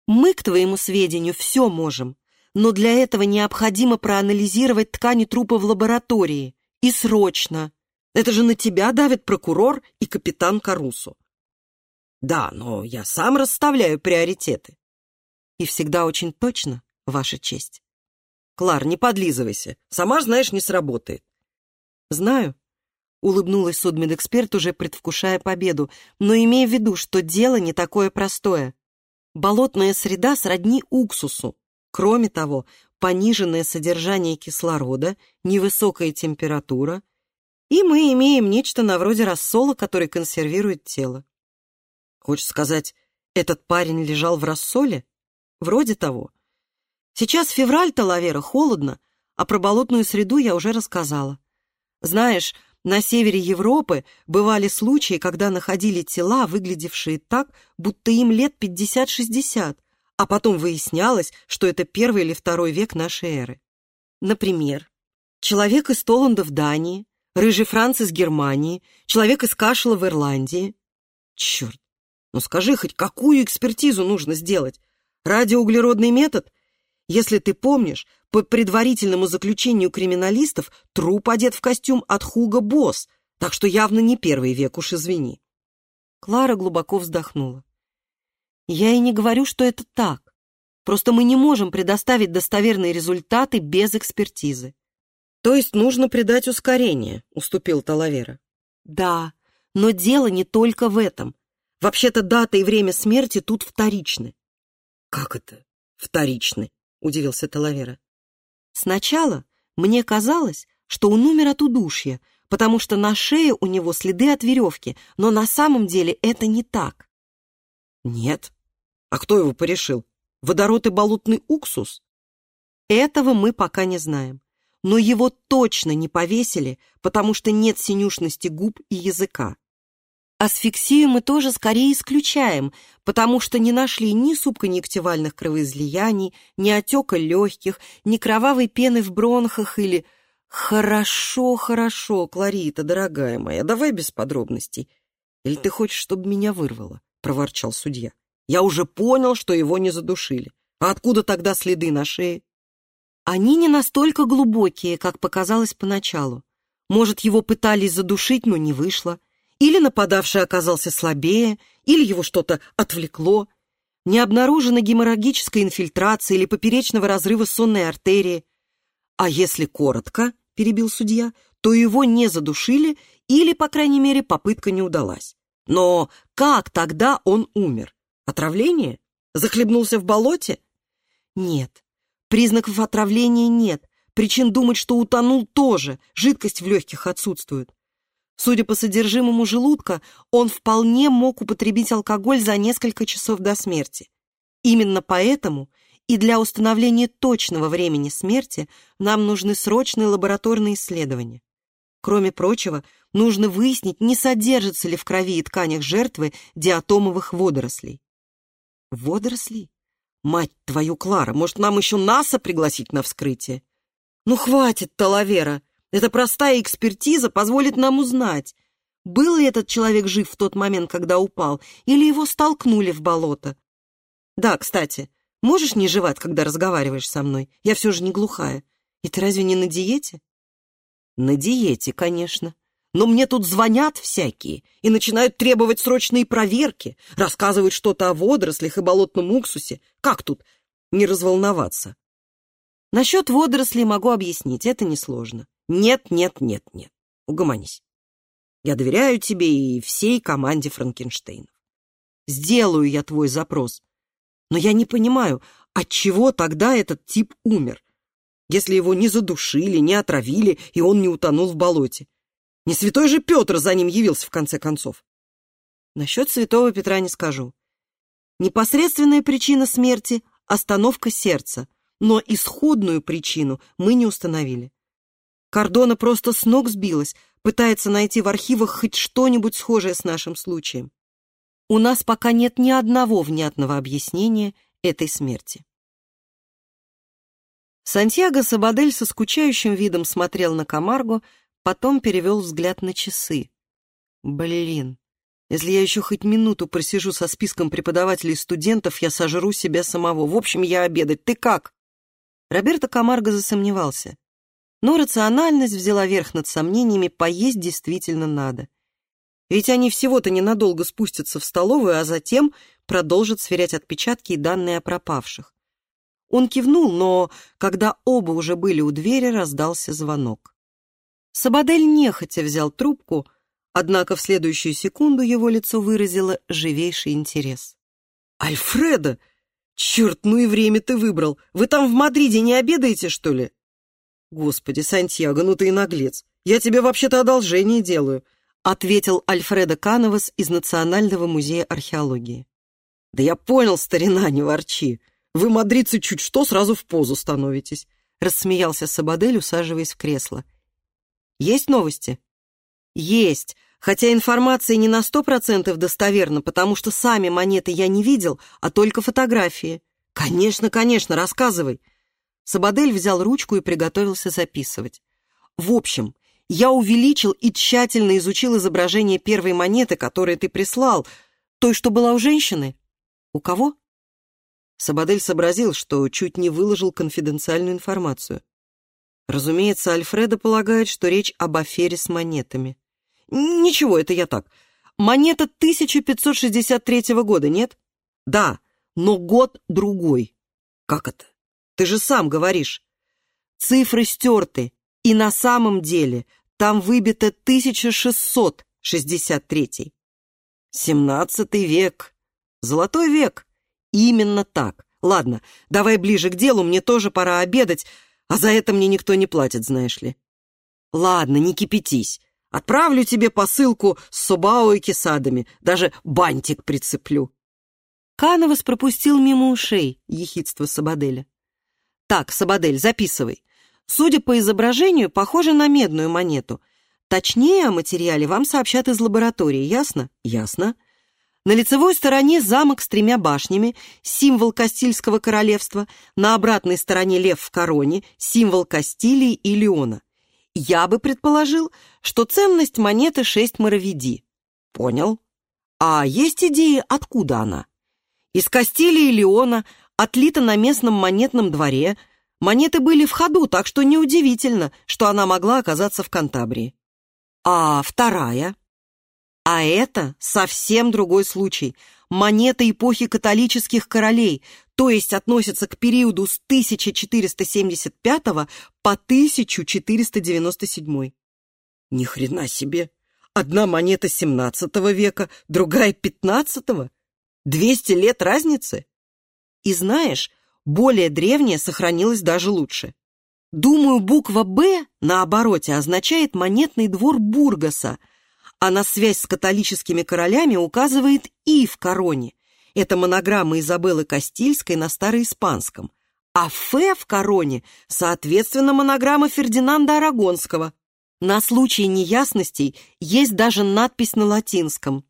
Мы, к твоему сведению, все можем, но для этого необходимо проанализировать ткани трупа в лаборатории. И срочно. Это же на тебя давит прокурор и капитан Карусу. Да, но я сам расставляю приоритеты. И всегда очень точно, Ваша честь. Клар, не подлизывайся. Сама знаешь, не сработает. Знаю. Улыбнулась судмедэксперт, уже предвкушая победу, но имея в виду, что дело не такое простое. Болотная среда сродни уксусу. Кроме того, пониженное содержание кислорода, невысокая температура, и мы имеем нечто на вроде рассола, который консервирует тело. Хочешь сказать, этот парень лежал в рассоле? Вроде того. Сейчас февраль-то, Лавера, холодно, а про болотную среду я уже рассказала. Знаешь, на севере Европы бывали случаи, когда находили тела, выглядевшие так, будто им лет 50-60, а потом выяснялось, что это первый или второй век нашей эры. Например, человек из Толанда в Дании, рыжий Франц из Германии, человек из Кашела в Ирландии. Черт, ну скажи хоть, какую экспертизу нужно сделать? Радиоуглеродный метод? Если ты помнишь, по предварительному заключению криминалистов труп одет в костюм от Хуга Босс, так что явно не первый век, уж извини. Клара глубоко вздохнула. Я и не говорю, что это так. Просто мы не можем предоставить достоверные результаты без экспертизы. То есть нужно придать ускорение, уступил Талавера. Да, но дело не только в этом. Вообще-то дата и время смерти тут вторичны. Как это вторичны? — удивился Талавера. «Сначала мне казалось, что он умер от удушья, потому что на шее у него следы от веревки, но на самом деле это не так». «Нет? А кто его порешил? Водород и болотный уксус?» «Этого мы пока не знаем. Но его точно не повесили, потому что нет синюшности губ и языка. Асфиксию мы тоже скорее исключаем, потому что не нашли ни субконъюнктивальных кровоизлияний, ни отека легких, ни кровавой пены в бронхах или... Хорошо, хорошо, Кларита, дорогая моя, давай без подробностей. Или ты хочешь, чтобы меня вырвало? Проворчал судья. Я уже понял, что его не задушили. А откуда тогда следы на шее? Они не настолько глубокие, как показалось поначалу. Может, его пытались задушить, но не вышло. Или нападавший оказался слабее, или его что-то отвлекло. Не обнаружена геморрагическая инфильтрация или поперечного разрыва сонной артерии. А если коротко, перебил судья, то его не задушили или, по крайней мере, попытка не удалась. Но как тогда он умер? Отравление? Захлебнулся в болоте? Нет. Признаков отравления нет. Причин думать, что утонул тоже. Жидкость в легких отсутствует. Судя по содержимому желудка, он вполне мог употребить алкоголь за несколько часов до смерти. Именно поэтому и для установления точного времени смерти нам нужны срочные лабораторные исследования. Кроме прочего, нужно выяснить, не содержится ли в крови и тканях жертвы диатомовых водорослей. Водорослей? Мать твою, Клара, может, нам еще НАСА пригласить на вскрытие? Ну, хватит, Талавера! Эта простая экспертиза позволит нам узнать, был ли этот человек жив в тот момент, когда упал, или его столкнули в болото. Да, кстати, можешь не жевать, когда разговариваешь со мной? Я все же не глухая. И ты разве не на диете? На диете, конечно. Но мне тут звонят всякие и начинают требовать срочные проверки, рассказывают что-то о водорослях и болотном уксусе. Как тут не разволноваться? Насчет водорослей могу объяснить, это несложно. Нет, нет, нет, нет. Угомонись. Я доверяю тебе и всей команде Франкенштейнов. Сделаю я твой запрос. Но я не понимаю, от чего тогда этот тип умер, если его не задушили, не отравили, и он не утонул в болоте. Не святой же Петр за ним явился в конце концов. Насчет святого Петра не скажу. Непосредственная причина смерти — остановка сердца, но исходную причину мы не установили. Кордона просто с ног сбилась, пытается найти в архивах хоть что-нибудь схожее с нашим случаем. У нас пока нет ни одного внятного объяснения этой смерти. Сантьяго Сабадель со скучающим видом смотрел на Камарго, потом перевел взгляд на часы. Блин, если я еще хоть минуту просижу со списком преподавателей и студентов, я сожру себя самого. В общем, я обедать. Ты как? Роберто Камарго засомневался. Но рациональность взяла верх над сомнениями, поесть действительно надо. Ведь они всего-то ненадолго спустятся в столовую, а затем продолжат сверять отпечатки и данные о пропавших. Он кивнул, но когда оба уже были у двери, раздался звонок. Сабадель нехотя взял трубку, однако в следующую секунду его лицо выразило живейший интерес. «Альфреда! Черт, ну и время ты выбрал! Вы там в Мадриде не обедаете, что ли?» «Господи, Сантьяго, ну ты и наглец! Я тебе вообще-то одолжение делаю!» ответил Альфредо Кановас из Национального музея археологии. «Да я понял, старина, не ворчи. Вы, мадридцы, чуть что, сразу в позу становитесь», рассмеялся Сабадель, усаживаясь в кресло. «Есть новости?» «Есть, хотя информация не на сто процентов достоверна, потому что сами монеты я не видел, а только фотографии». «Конечно, конечно, рассказывай», Сабадель взял ручку и приготовился записывать. «В общем, я увеличил и тщательно изучил изображение первой монеты, которую ты прислал, той, что была у женщины. У кого?» Сабадель сообразил, что чуть не выложил конфиденциальную информацию. Разумеется, Альфредо полагает, что речь об афере с монетами. «Ничего, это я так. Монета 1563 года, нет?» «Да, но год другой». «Как это?» Ты же сам говоришь. Цифры стерты, и на самом деле там выбито 1663. Семнадцатый век. Золотой век. Именно так. Ладно, давай ближе к делу, мне тоже пора обедать, а за это мне никто не платит, знаешь ли. Ладно, не кипятись. Отправлю тебе посылку с Собао и кесадами, даже бантик прицеплю. Кановас пропустил мимо ушей ехидство Сабаделя. Так, Сабадель, записывай. Судя по изображению, похоже на медную монету. Точнее о материале вам сообщат из лаборатории, ясно? Ясно. На лицевой стороне замок с тремя башнями, символ Кастильского королевства, на обратной стороне лев в короне, символ Кастилии и Леона. Я бы предположил, что ценность монеты шесть моровиди. Понял. А есть идеи, откуда она? Из Кастилии и Леона, отлита на местном монетном дворе. Монеты были в ходу, так что неудивительно, что она могла оказаться в Кантабрии. А вторая? А это совсем другой случай. Монета эпохи католических королей, то есть относится к периоду с 1475 по 1497. Ни хрена себе! Одна монета 17 века, другая 15 -го. 200 лет разницы? И знаешь, более древняя сохранилась даже лучше. Думаю, буква «Б» на обороте означает монетный двор Бургаса, а на связь с католическими королями указывает «И» в короне. Это монограмма Изабеллы Кастильской на староиспанском. А «Ф» в короне, соответственно, монограмма Фердинанда Арагонского. На случай неясностей есть даже надпись на латинском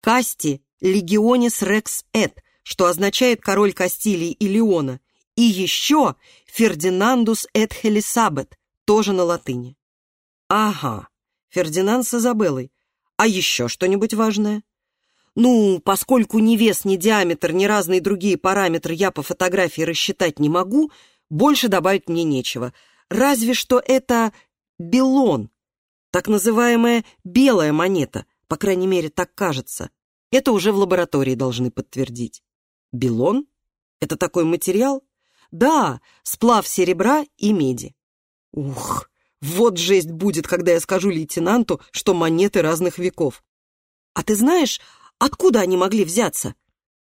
«Касти легионис рекс эт», что означает король Кастилии и Леона, и еще Фердинандус эт Хелисабет, тоже на латыни. Ага, Фердинанд с Изабеллой. А еще что-нибудь важное? Ну, поскольку ни вес, ни диаметр, ни разные другие параметры я по фотографии рассчитать не могу, больше добавить мне нечего. Разве что это белон, так называемая белая монета, по крайней мере, так кажется. Это уже в лаборатории должны подтвердить. Белон? Это такой материал? Да, сплав серебра и меди. Ух, вот жесть будет, когда я скажу лейтенанту, что монеты разных веков. А ты знаешь, откуда они могли взяться?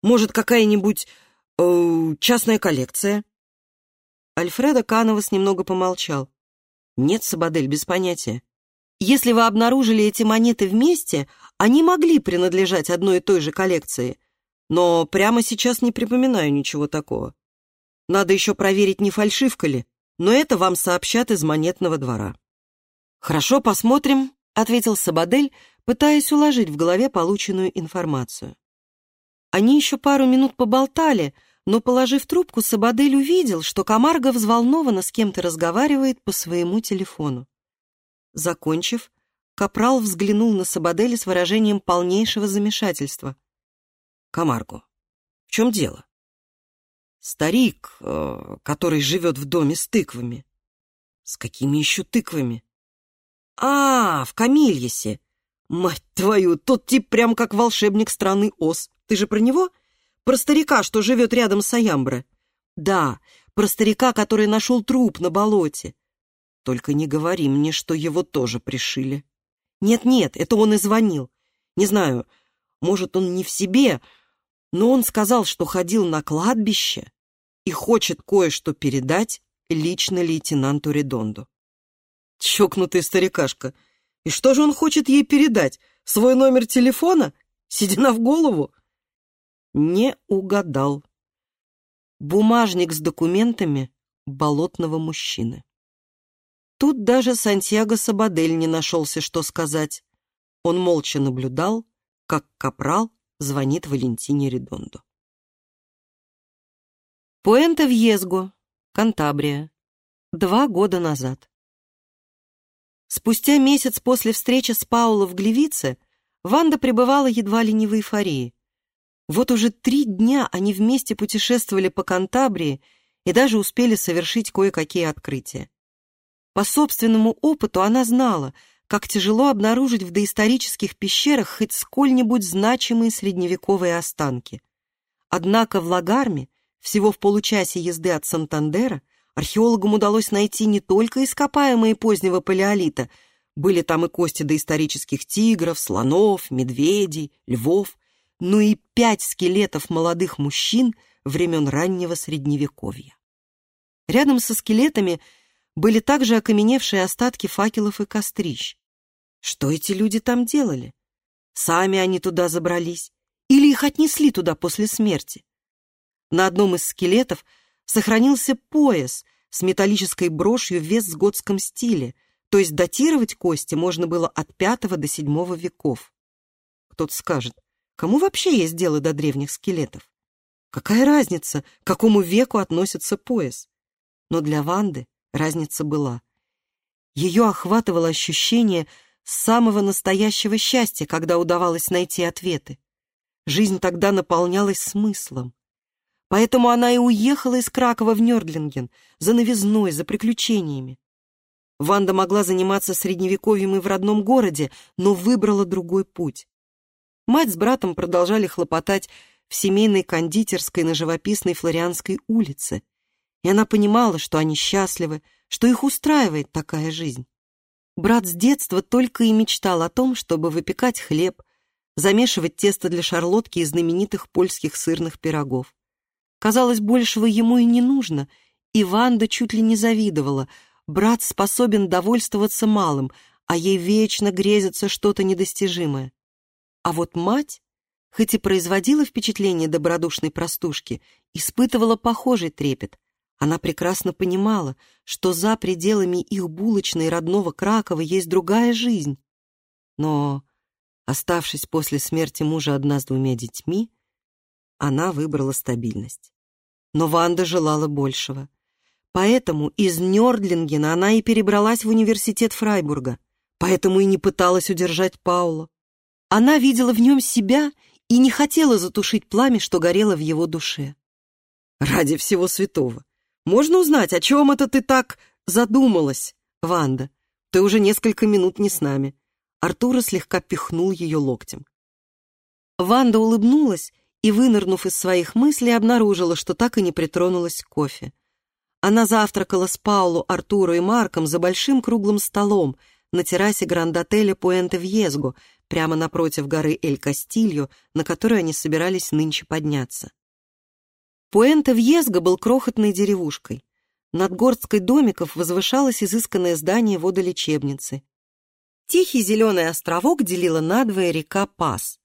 Может, какая-нибудь э, частная коллекция? Альфредо Кановас немного помолчал. Нет, Сабадель, без понятия. Если вы обнаружили эти монеты вместе, Они могли принадлежать одной и той же коллекции, но прямо сейчас не припоминаю ничего такого. Надо еще проверить, не фальшивка ли, но это вам сообщат из монетного двора. «Хорошо, посмотрим», — ответил Сабадель, пытаясь уложить в голове полученную информацию. Они еще пару минут поболтали, но, положив трубку, Сабадель увидел, что Камарго взволнованно с кем-то разговаривает по своему телефону. Закончив, Капрал взглянул на Сабаделя с выражением полнейшего замешательства. «Камарго, в чем дело?» «Старик, э, который живет в доме с тыквами». «С какими еще тыквами?» «А, в Камильесе! Мать твою, тот тип прям как волшебник страны Оз. Ты же про него? Про старика, что живет рядом с Аямбре?» «Да, про старика, который нашел труп на болоте. Только не говори мне, что его тоже пришили». «Нет-нет, это он и звонил. Не знаю, может, он не в себе, но он сказал, что ходил на кладбище и хочет кое-что передать лично лейтенанту Редонду. Чокнутый старикашка. И что же он хочет ей передать? Свой номер телефона? Седина в голову? Не угадал. Бумажник с документами болотного мужчины. Тут даже Сантьяго Сабадель не нашелся, что сказать. Он молча наблюдал, как капрал звонит Валентине Редондо. Пуэнто Вьезго, Кантабрия. Два года назад. Спустя месяц после встречи с Пауло в Гливице Ванда пребывала едва ли не в эйфории. Вот уже три дня они вместе путешествовали по Кантабрии и даже успели совершить кое-какие открытия. По собственному опыту она знала, как тяжело обнаружить в доисторических пещерах хоть сколь-нибудь значимые средневековые останки. Однако в Лагарме, всего в получасе езды от Сантандера, Археологам удалось найти не только ископаемые позднего палеолита, были там и кости доисторических тигров, слонов, медведей, львов, но и пять скелетов молодых мужчин времен раннего Средневековья. Рядом со скелетами были также окаменевшие остатки факелов и кострищ. Что эти люди там делали? Сами они туда забрались? Или их отнесли туда после смерти? На одном из скелетов сохранился пояс с металлической брошью в вестготском стиле, то есть датировать кости можно было от V до VII веков. Кто-то скажет, кому вообще есть дело до древних скелетов? Какая разница, к какому веку относится пояс? Но для Ванды разница была. Ее охватывало ощущение самого настоящего счастья, когда удавалось найти ответы. Жизнь тогда наполнялась смыслом. Поэтому она и уехала из Кракова в Нёрдлинген, за новизной, за приключениями. Ванда могла заниматься средневековьем и в родном городе, но выбрала другой путь. Мать с братом продолжали хлопотать в семейной кондитерской на живописной Флорианской улице, и она понимала, что они счастливы, что их устраивает такая жизнь. Брат с детства только и мечтал о том, чтобы выпекать хлеб, замешивать тесто для шарлотки из знаменитых польских сырных пирогов. Казалось, большего ему и не нужно, и Ванда чуть ли не завидовала. Брат способен довольствоваться малым, а ей вечно грезится что-то недостижимое. А вот мать, хоть и производила впечатление добродушной простушки, испытывала похожий трепет. Она прекрасно понимала, что за пределами их булочной родного Кракова есть другая жизнь. Но, оставшись после смерти мужа одна с двумя детьми, она выбрала стабильность. Но Ванда желала большего. Поэтому из Нёрдлингена она и перебралась в университет Фрайбурга. Поэтому и не пыталась удержать Паула. Она видела в нем себя и не хотела затушить пламя, что горело в его душе. «Ради всего святого! Можно узнать, о чем это ты так задумалась, Ванда? Ты уже несколько минут не с нами». Артура слегка пихнул ее локтем. Ванда улыбнулась и, вынырнув из своих мыслей, обнаружила, что так и не притронулась к кофе. Она завтракала с Паулу, Артуру и Марком за большим круглым столом на террасе гранд-отеля Пуэнте-Вьезго, прямо напротив горы Эль-Кастильо, на которую они собирались нынче подняться. Пуэнте-Вьезго был крохотной деревушкой. Над горсткой домиков возвышалось изысканное здание водолечебницы. Тихий зеленый островок делила надвое река Пас.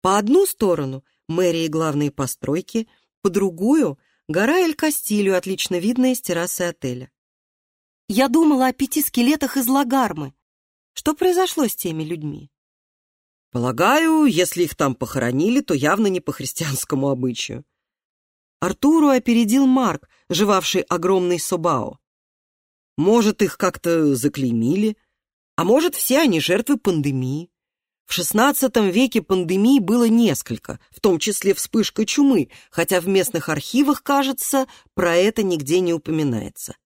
По одну сторону — мэрии главные постройки, по другую — гора Эль-Кастилью, отлично видная с террасы отеля. Я думала о пяти скелетах из Лагармы. Что произошло с теми людьми? Полагаю, если их там похоронили, то явно не по христианскому обычаю. Артуру опередил Марк, жевавший огромный собао. Может, их как-то заклеймили, а может, все они жертвы пандемии. В XVI веке пандемий было несколько, в том числе вспышка чумы, хотя в местных архивах, кажется, про это нигде не упоминается.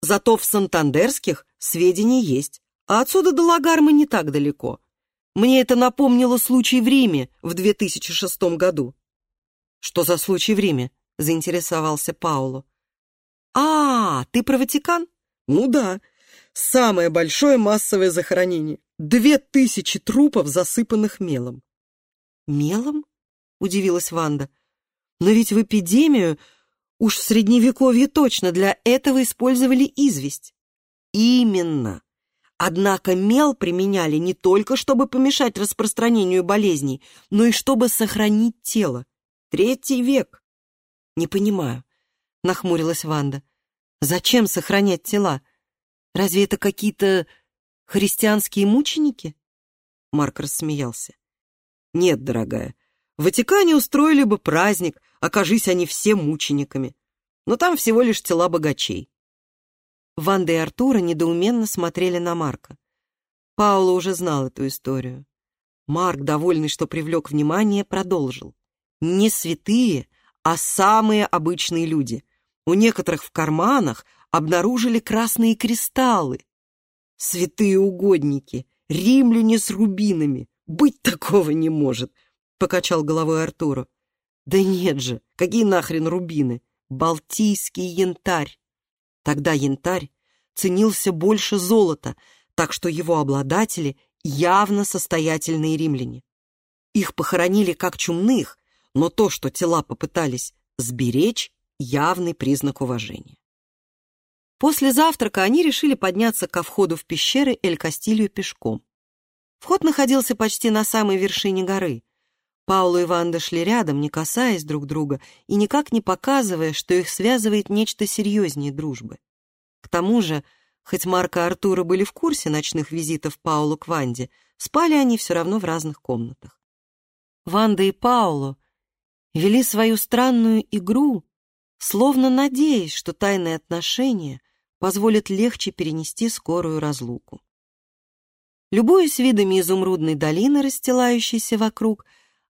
Зато в сантандерских сведения есть, а отсюда до Лагармы не так далеко. Мне это напомнило случай в Риме в 2006 году. «Что за случай в Риме?» — заинтересовался Пауло. «А, ты про Ватикан?» «Ну да, самое большое массовое захоронение. Две тысячи трупов, засыпанных мелом». «Мелом?» — удивилась Ванда. «Но ведь в эпидемию, уж в Средневековье точно, для этого использовали известь». «Именно. Однако мел применяли не только, чтобы помешать распространению болезней, но и чтобы сохранить тело. Третий век. Не понимаю, нахмурилась Ванда. Зачем сохранять тела? Разве это какие-то христианские мученики? Марк рассмеялся. Нет, дорогая, в Ватикане устроили бы праздник, окажись они все мучениками. Но там всего лишь тела богачей. Ванда и Артура недоуменно смотрели на Марка. Паула уже знал эту историю. Марк, довольный, что привлек внимание, продолжил. Не святые, а самые обычные люди. У некоторых в карманах обнаружили красные кристаллы. Святые угодники, римляне с рубинами. Быть такого не может, покачал головой Артура. Да нет же, какие нахрен рубины? Балтийский янтарь. Тогда янтарь ценился больше золота, так что его обладатели явно состоятельные римляне. Их похоронили как чумных, но то, что тела попытались сберечь, явный признак уважения. После завтрака они решили подняться ко входу в пещеры Эль-Кастилью пешком. Вход находился почти на самой вершине горы. Пауло и Ванда шли рядом, не касаясь друг друга и никак не показывая, что их связывает нечто серьезнее дружбы. К тому же, хоть Марко и Артура были в курсе ночных визитов Пауло к Ванде, спали они все равно в разных комнатах. Ванда и Пауло вели свою странную игру, словно надеясь, что тайные отношения позволят легче перенести скорую разлуку. Любуясь видами изумрудной долины, расстилающейся вокруг,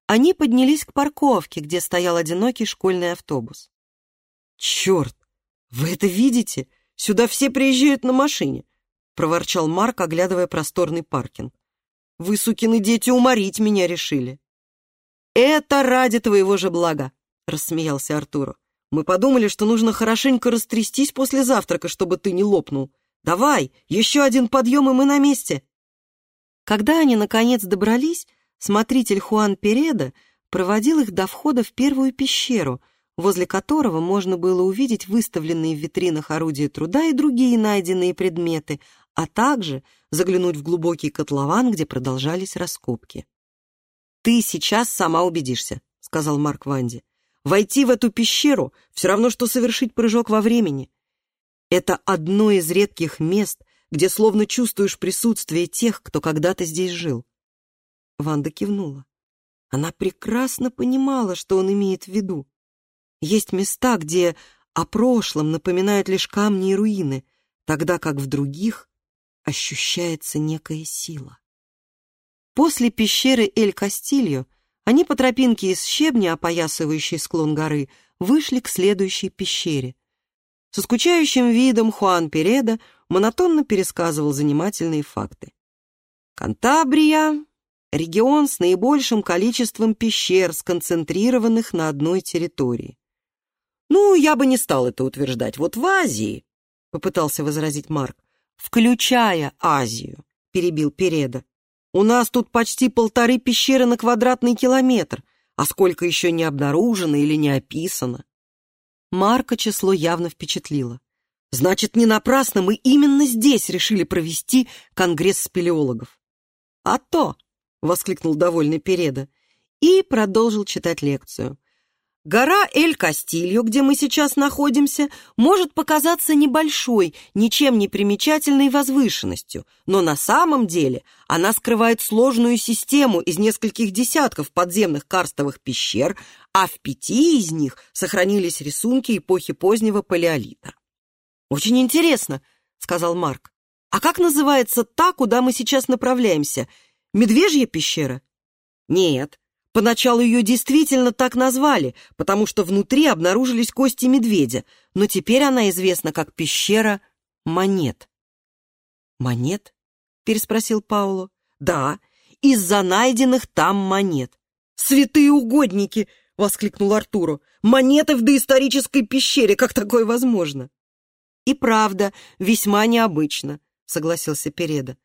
они поднялись к парковке, где стоял одинокий школьный автобус. «Черт! Вы это видите? Сюда все приезжают на машине!» — проворчал Марк, оглядывая просторный паркинг. «Вы, сукины дети, уморить меня решили!» «Это ради твоего же блага!» — рассмеялся Артуру. «Мы подумали, что нужно хорошенько растрястись после завтрака, чтобы ты не лопнул. Давай, еще один подъем, и мы на месте!» Когда они, наконец, добрались, Смотритель Хуан Переда проводил их до входа в первую пещеру, возле которого можно было увидеть выставленные в витринах орудия труда и другие найденные предметы, а также заглянуть в глубокий котлован, где продолжались раскопки. «Ты сейчас сама убедишься», — сказал Марк Ванди. «Войти в эту пещеру — все равно, что совершить прыжок во времени. Это одно из редких мест, где словно чувствуешь присутствие тех, кто когда-то здесь жил. Ванда кивнула. Она прекрасно понимала, что он имеет в виду. Есть места, где о прошлом напоминают лишь камни и руины, тогда как в других ощущается некая сила. После пещеры Эль-Кастильо они по тропинке из щебня, опоясывающей склон горы, вышли к следующей пещере. Со скучающим видом Хуан Переда монотонно пересказывал занимательные факты. Кантабрия регион с наибольшим количеством пещер, сконцентрированных на одной территории. «Ну, я бы не стал это утверждать. Вот в Азии», — попытался возразить Марк, «включая Азию», — перебил Переда. «У нас тут почти полторы пещеры на квадратный километр, а сколько еще не обнаружено или не описано». Марка число явно впечатлило. «Значит, не напрасно мы именно здесь решили провести конгресс спелеологов. «А то!» — воскликнул довольный Переда и продолжил читать лекцию. Гора Эль-Кастильо, где мы сейчас находимся, может показаться небольшой, ничем не примечательной возвышенностью, но на самом деле она скрывает сложную систему из нескольких десятков подземных карстовых пещер, а в пяти из них сохранились рисунки эпохи позднего палеолита. «Очень интересно», — сказал Марк. «А как называется та, куда мы сейчас направляемся? Медвежья пещера?» «Нет, Поначалу ее действительно так назвали, потому что внутри обнаружились кости медведя, но теперь она известна как пещера монет. «Монет?» — переспросил Пауло. «Да, из-за найденных там монет». «Святые угодники!» — воскликнул Артуру. «Монеты в доисторической пещере, как такое возможно?» «И правда, весьма необычно», — согласился Переда.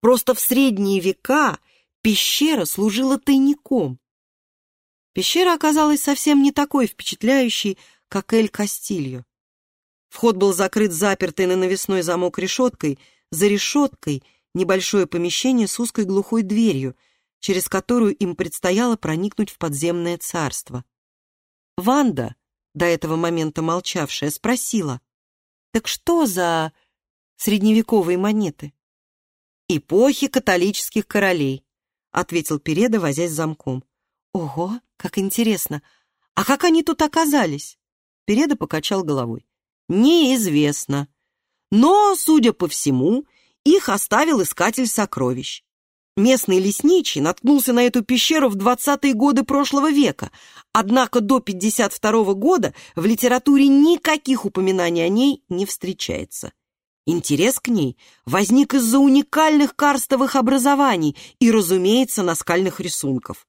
«Просто в средние века пещера служила тайником. Пещера оказалась совсем не такой впечатляющей, как Эль-Кастильо. Вход был закрыт запертой на навесной замок решеткой, за решеткой небольшое помещение с узкой глухой дверью, через которую им предстояло проникнуть в подземное царство. Ванда, до этого момента молчавшая, спросила, «Так что за средневековые монеты?» «Эпохи католических королей», — ответил Переда, возясь замком. «Ого, как интересно! А как они тут оказались?» Переда покачал головой. «Неизвестно. Но, судя по всему, их оставил искатель сокровищ. Местный лесничий наткнулся на эту пещеру в 20-е годы прошлого века, однако до 52 -го года в литературе никаких упоминаний о ней не встречается. Интерес к ней возник из-за уникальных карстовых образований и, разумеется, наскальных рисунков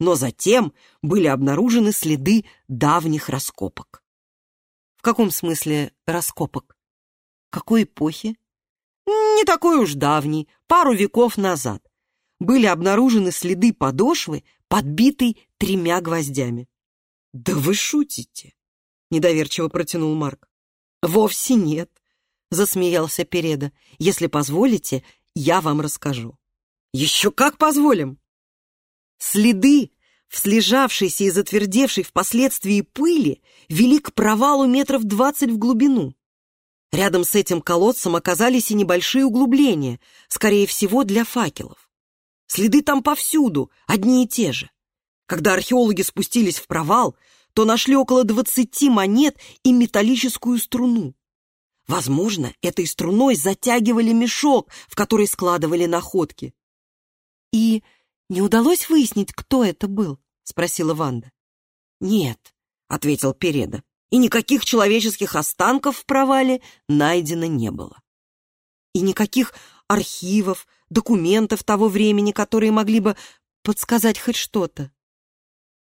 но затем были обнаружены следы давних раскопок. В каком смысле раскопок? Какой эпохи? Не такой уж давний, пару веков назад. Были обнаружены следы подошвы, подбитой тремя гвоздями. «Да вы шутите!» — недоверчиво протянул Марк. «Вовсе нет», — засмеялся Переда. «Если позволите, я вам расскажу». «Еще как позволим!» Следы в слежавшейся и затвердевшей впоследствии пыли вели к провалу метров двадцать в глубину. Рядом с этим колодцем оказались и небольшие углубления, скорее всего, для факелов. Следы там повсюду, одни и те же. Когда археологи спустились в провал, то нашли около двадцати монет и металлическую струну. Возможно, этой струной затягивали мешок, в который складывали находки. И «Не удалось выяснить, кто это был?» — спросила Ванда. «Нет», — ответил Переда, «и никаких человеческих останков в провале найдено не было. И никаких архивов, документов того времени, которые могли бы подсказать хоть что-то.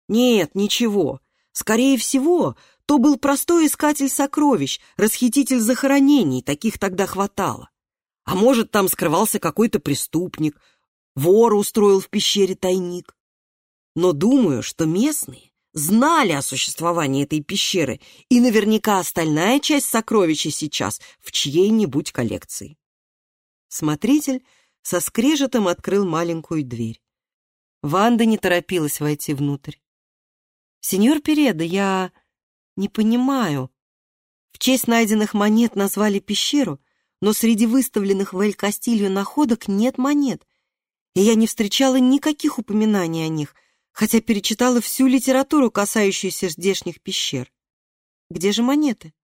Нет, ничего. Скорее всего, то был простой искатель сокровищ, расхититель захоронений, таких тогда хватало. А может, там скрывался какой-то преступник, Вор устроил в пещере тайник. Но думаю, что местные знали о существовании этой пещеры, и наверняка остальная часть сокровища сейчас в чьей-нибудь коллекции. Смотритель со скрежетом открыл маленькую дверь. Ванда не торопилась войти внутрь. «Сеньор Переда, я не понимаю. В честь найденных монет назвали пещеру, но среди выставленных в Эль-Кастилью находок нет монет и я не встречала никаких упоминаний о них, хотя перечитала всю литературу, касающуюся здешних пещер. Где же монеты?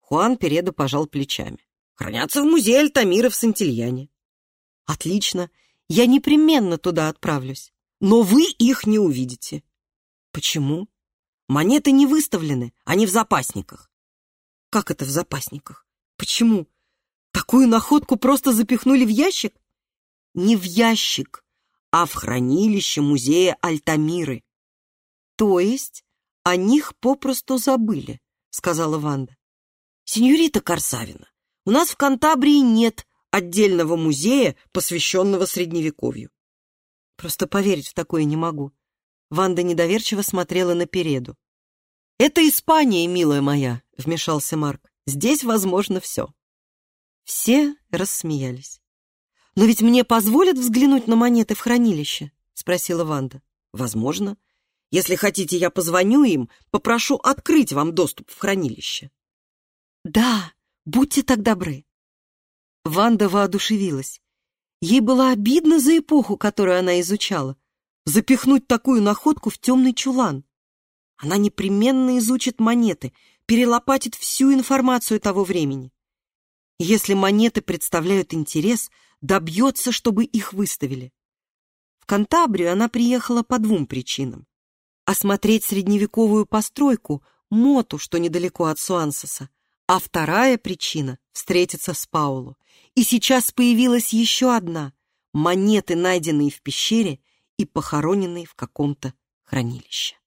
Хуан Передо пожал плечами. Хранятся в музее Альтамира в Сантильяне. Отлично, я непременно туда отправлюсь. Но вы их не увидите. Почему? Монеты не выставлены, они в запасниках. Как это в запасниках? Почему? Такую находку просто запихнули в ящик? Не в ящик, а в хранилище музея Альтамиры. То есть о них попросту забыли, сказала Ванда. Сеньорита Корсавина, у нас в Кантабрии нет отдельного музея, посвященного Средневековью. Просто поверить в такое не могу. Ванда недоверчиво смотрела на Переду. «Это Испания, милая моя», — вмешался Марк. «Здесь возможно все». Все рассмеялись. «Но ведь мне позволят взглянуть на монеты в хранилище?» — спросила Ванда. «Возможно. Если хотите, я позвоню им, попрошу открыть вам доступ в хранилище». «Да, будьте так добры». Ванда воодушевилась. Ей было обидно за эпоху, которую она изучала. Запихнуть такую находку в темный чулан. Она непременно изучит монеты, перелопатит всю информацию того времени. Если монеты представляют интерес, добьется, чтобы их выставили. В Кантабрию она приехала по двум причинам. Осмотреть средневековую постройку, моту, что недалеко от Суансоса, а вторая причина — встретиться с Паулу. И сейчас появилась еще одна — монеты, найденные в пещере и похороненные в каком-то хранилище.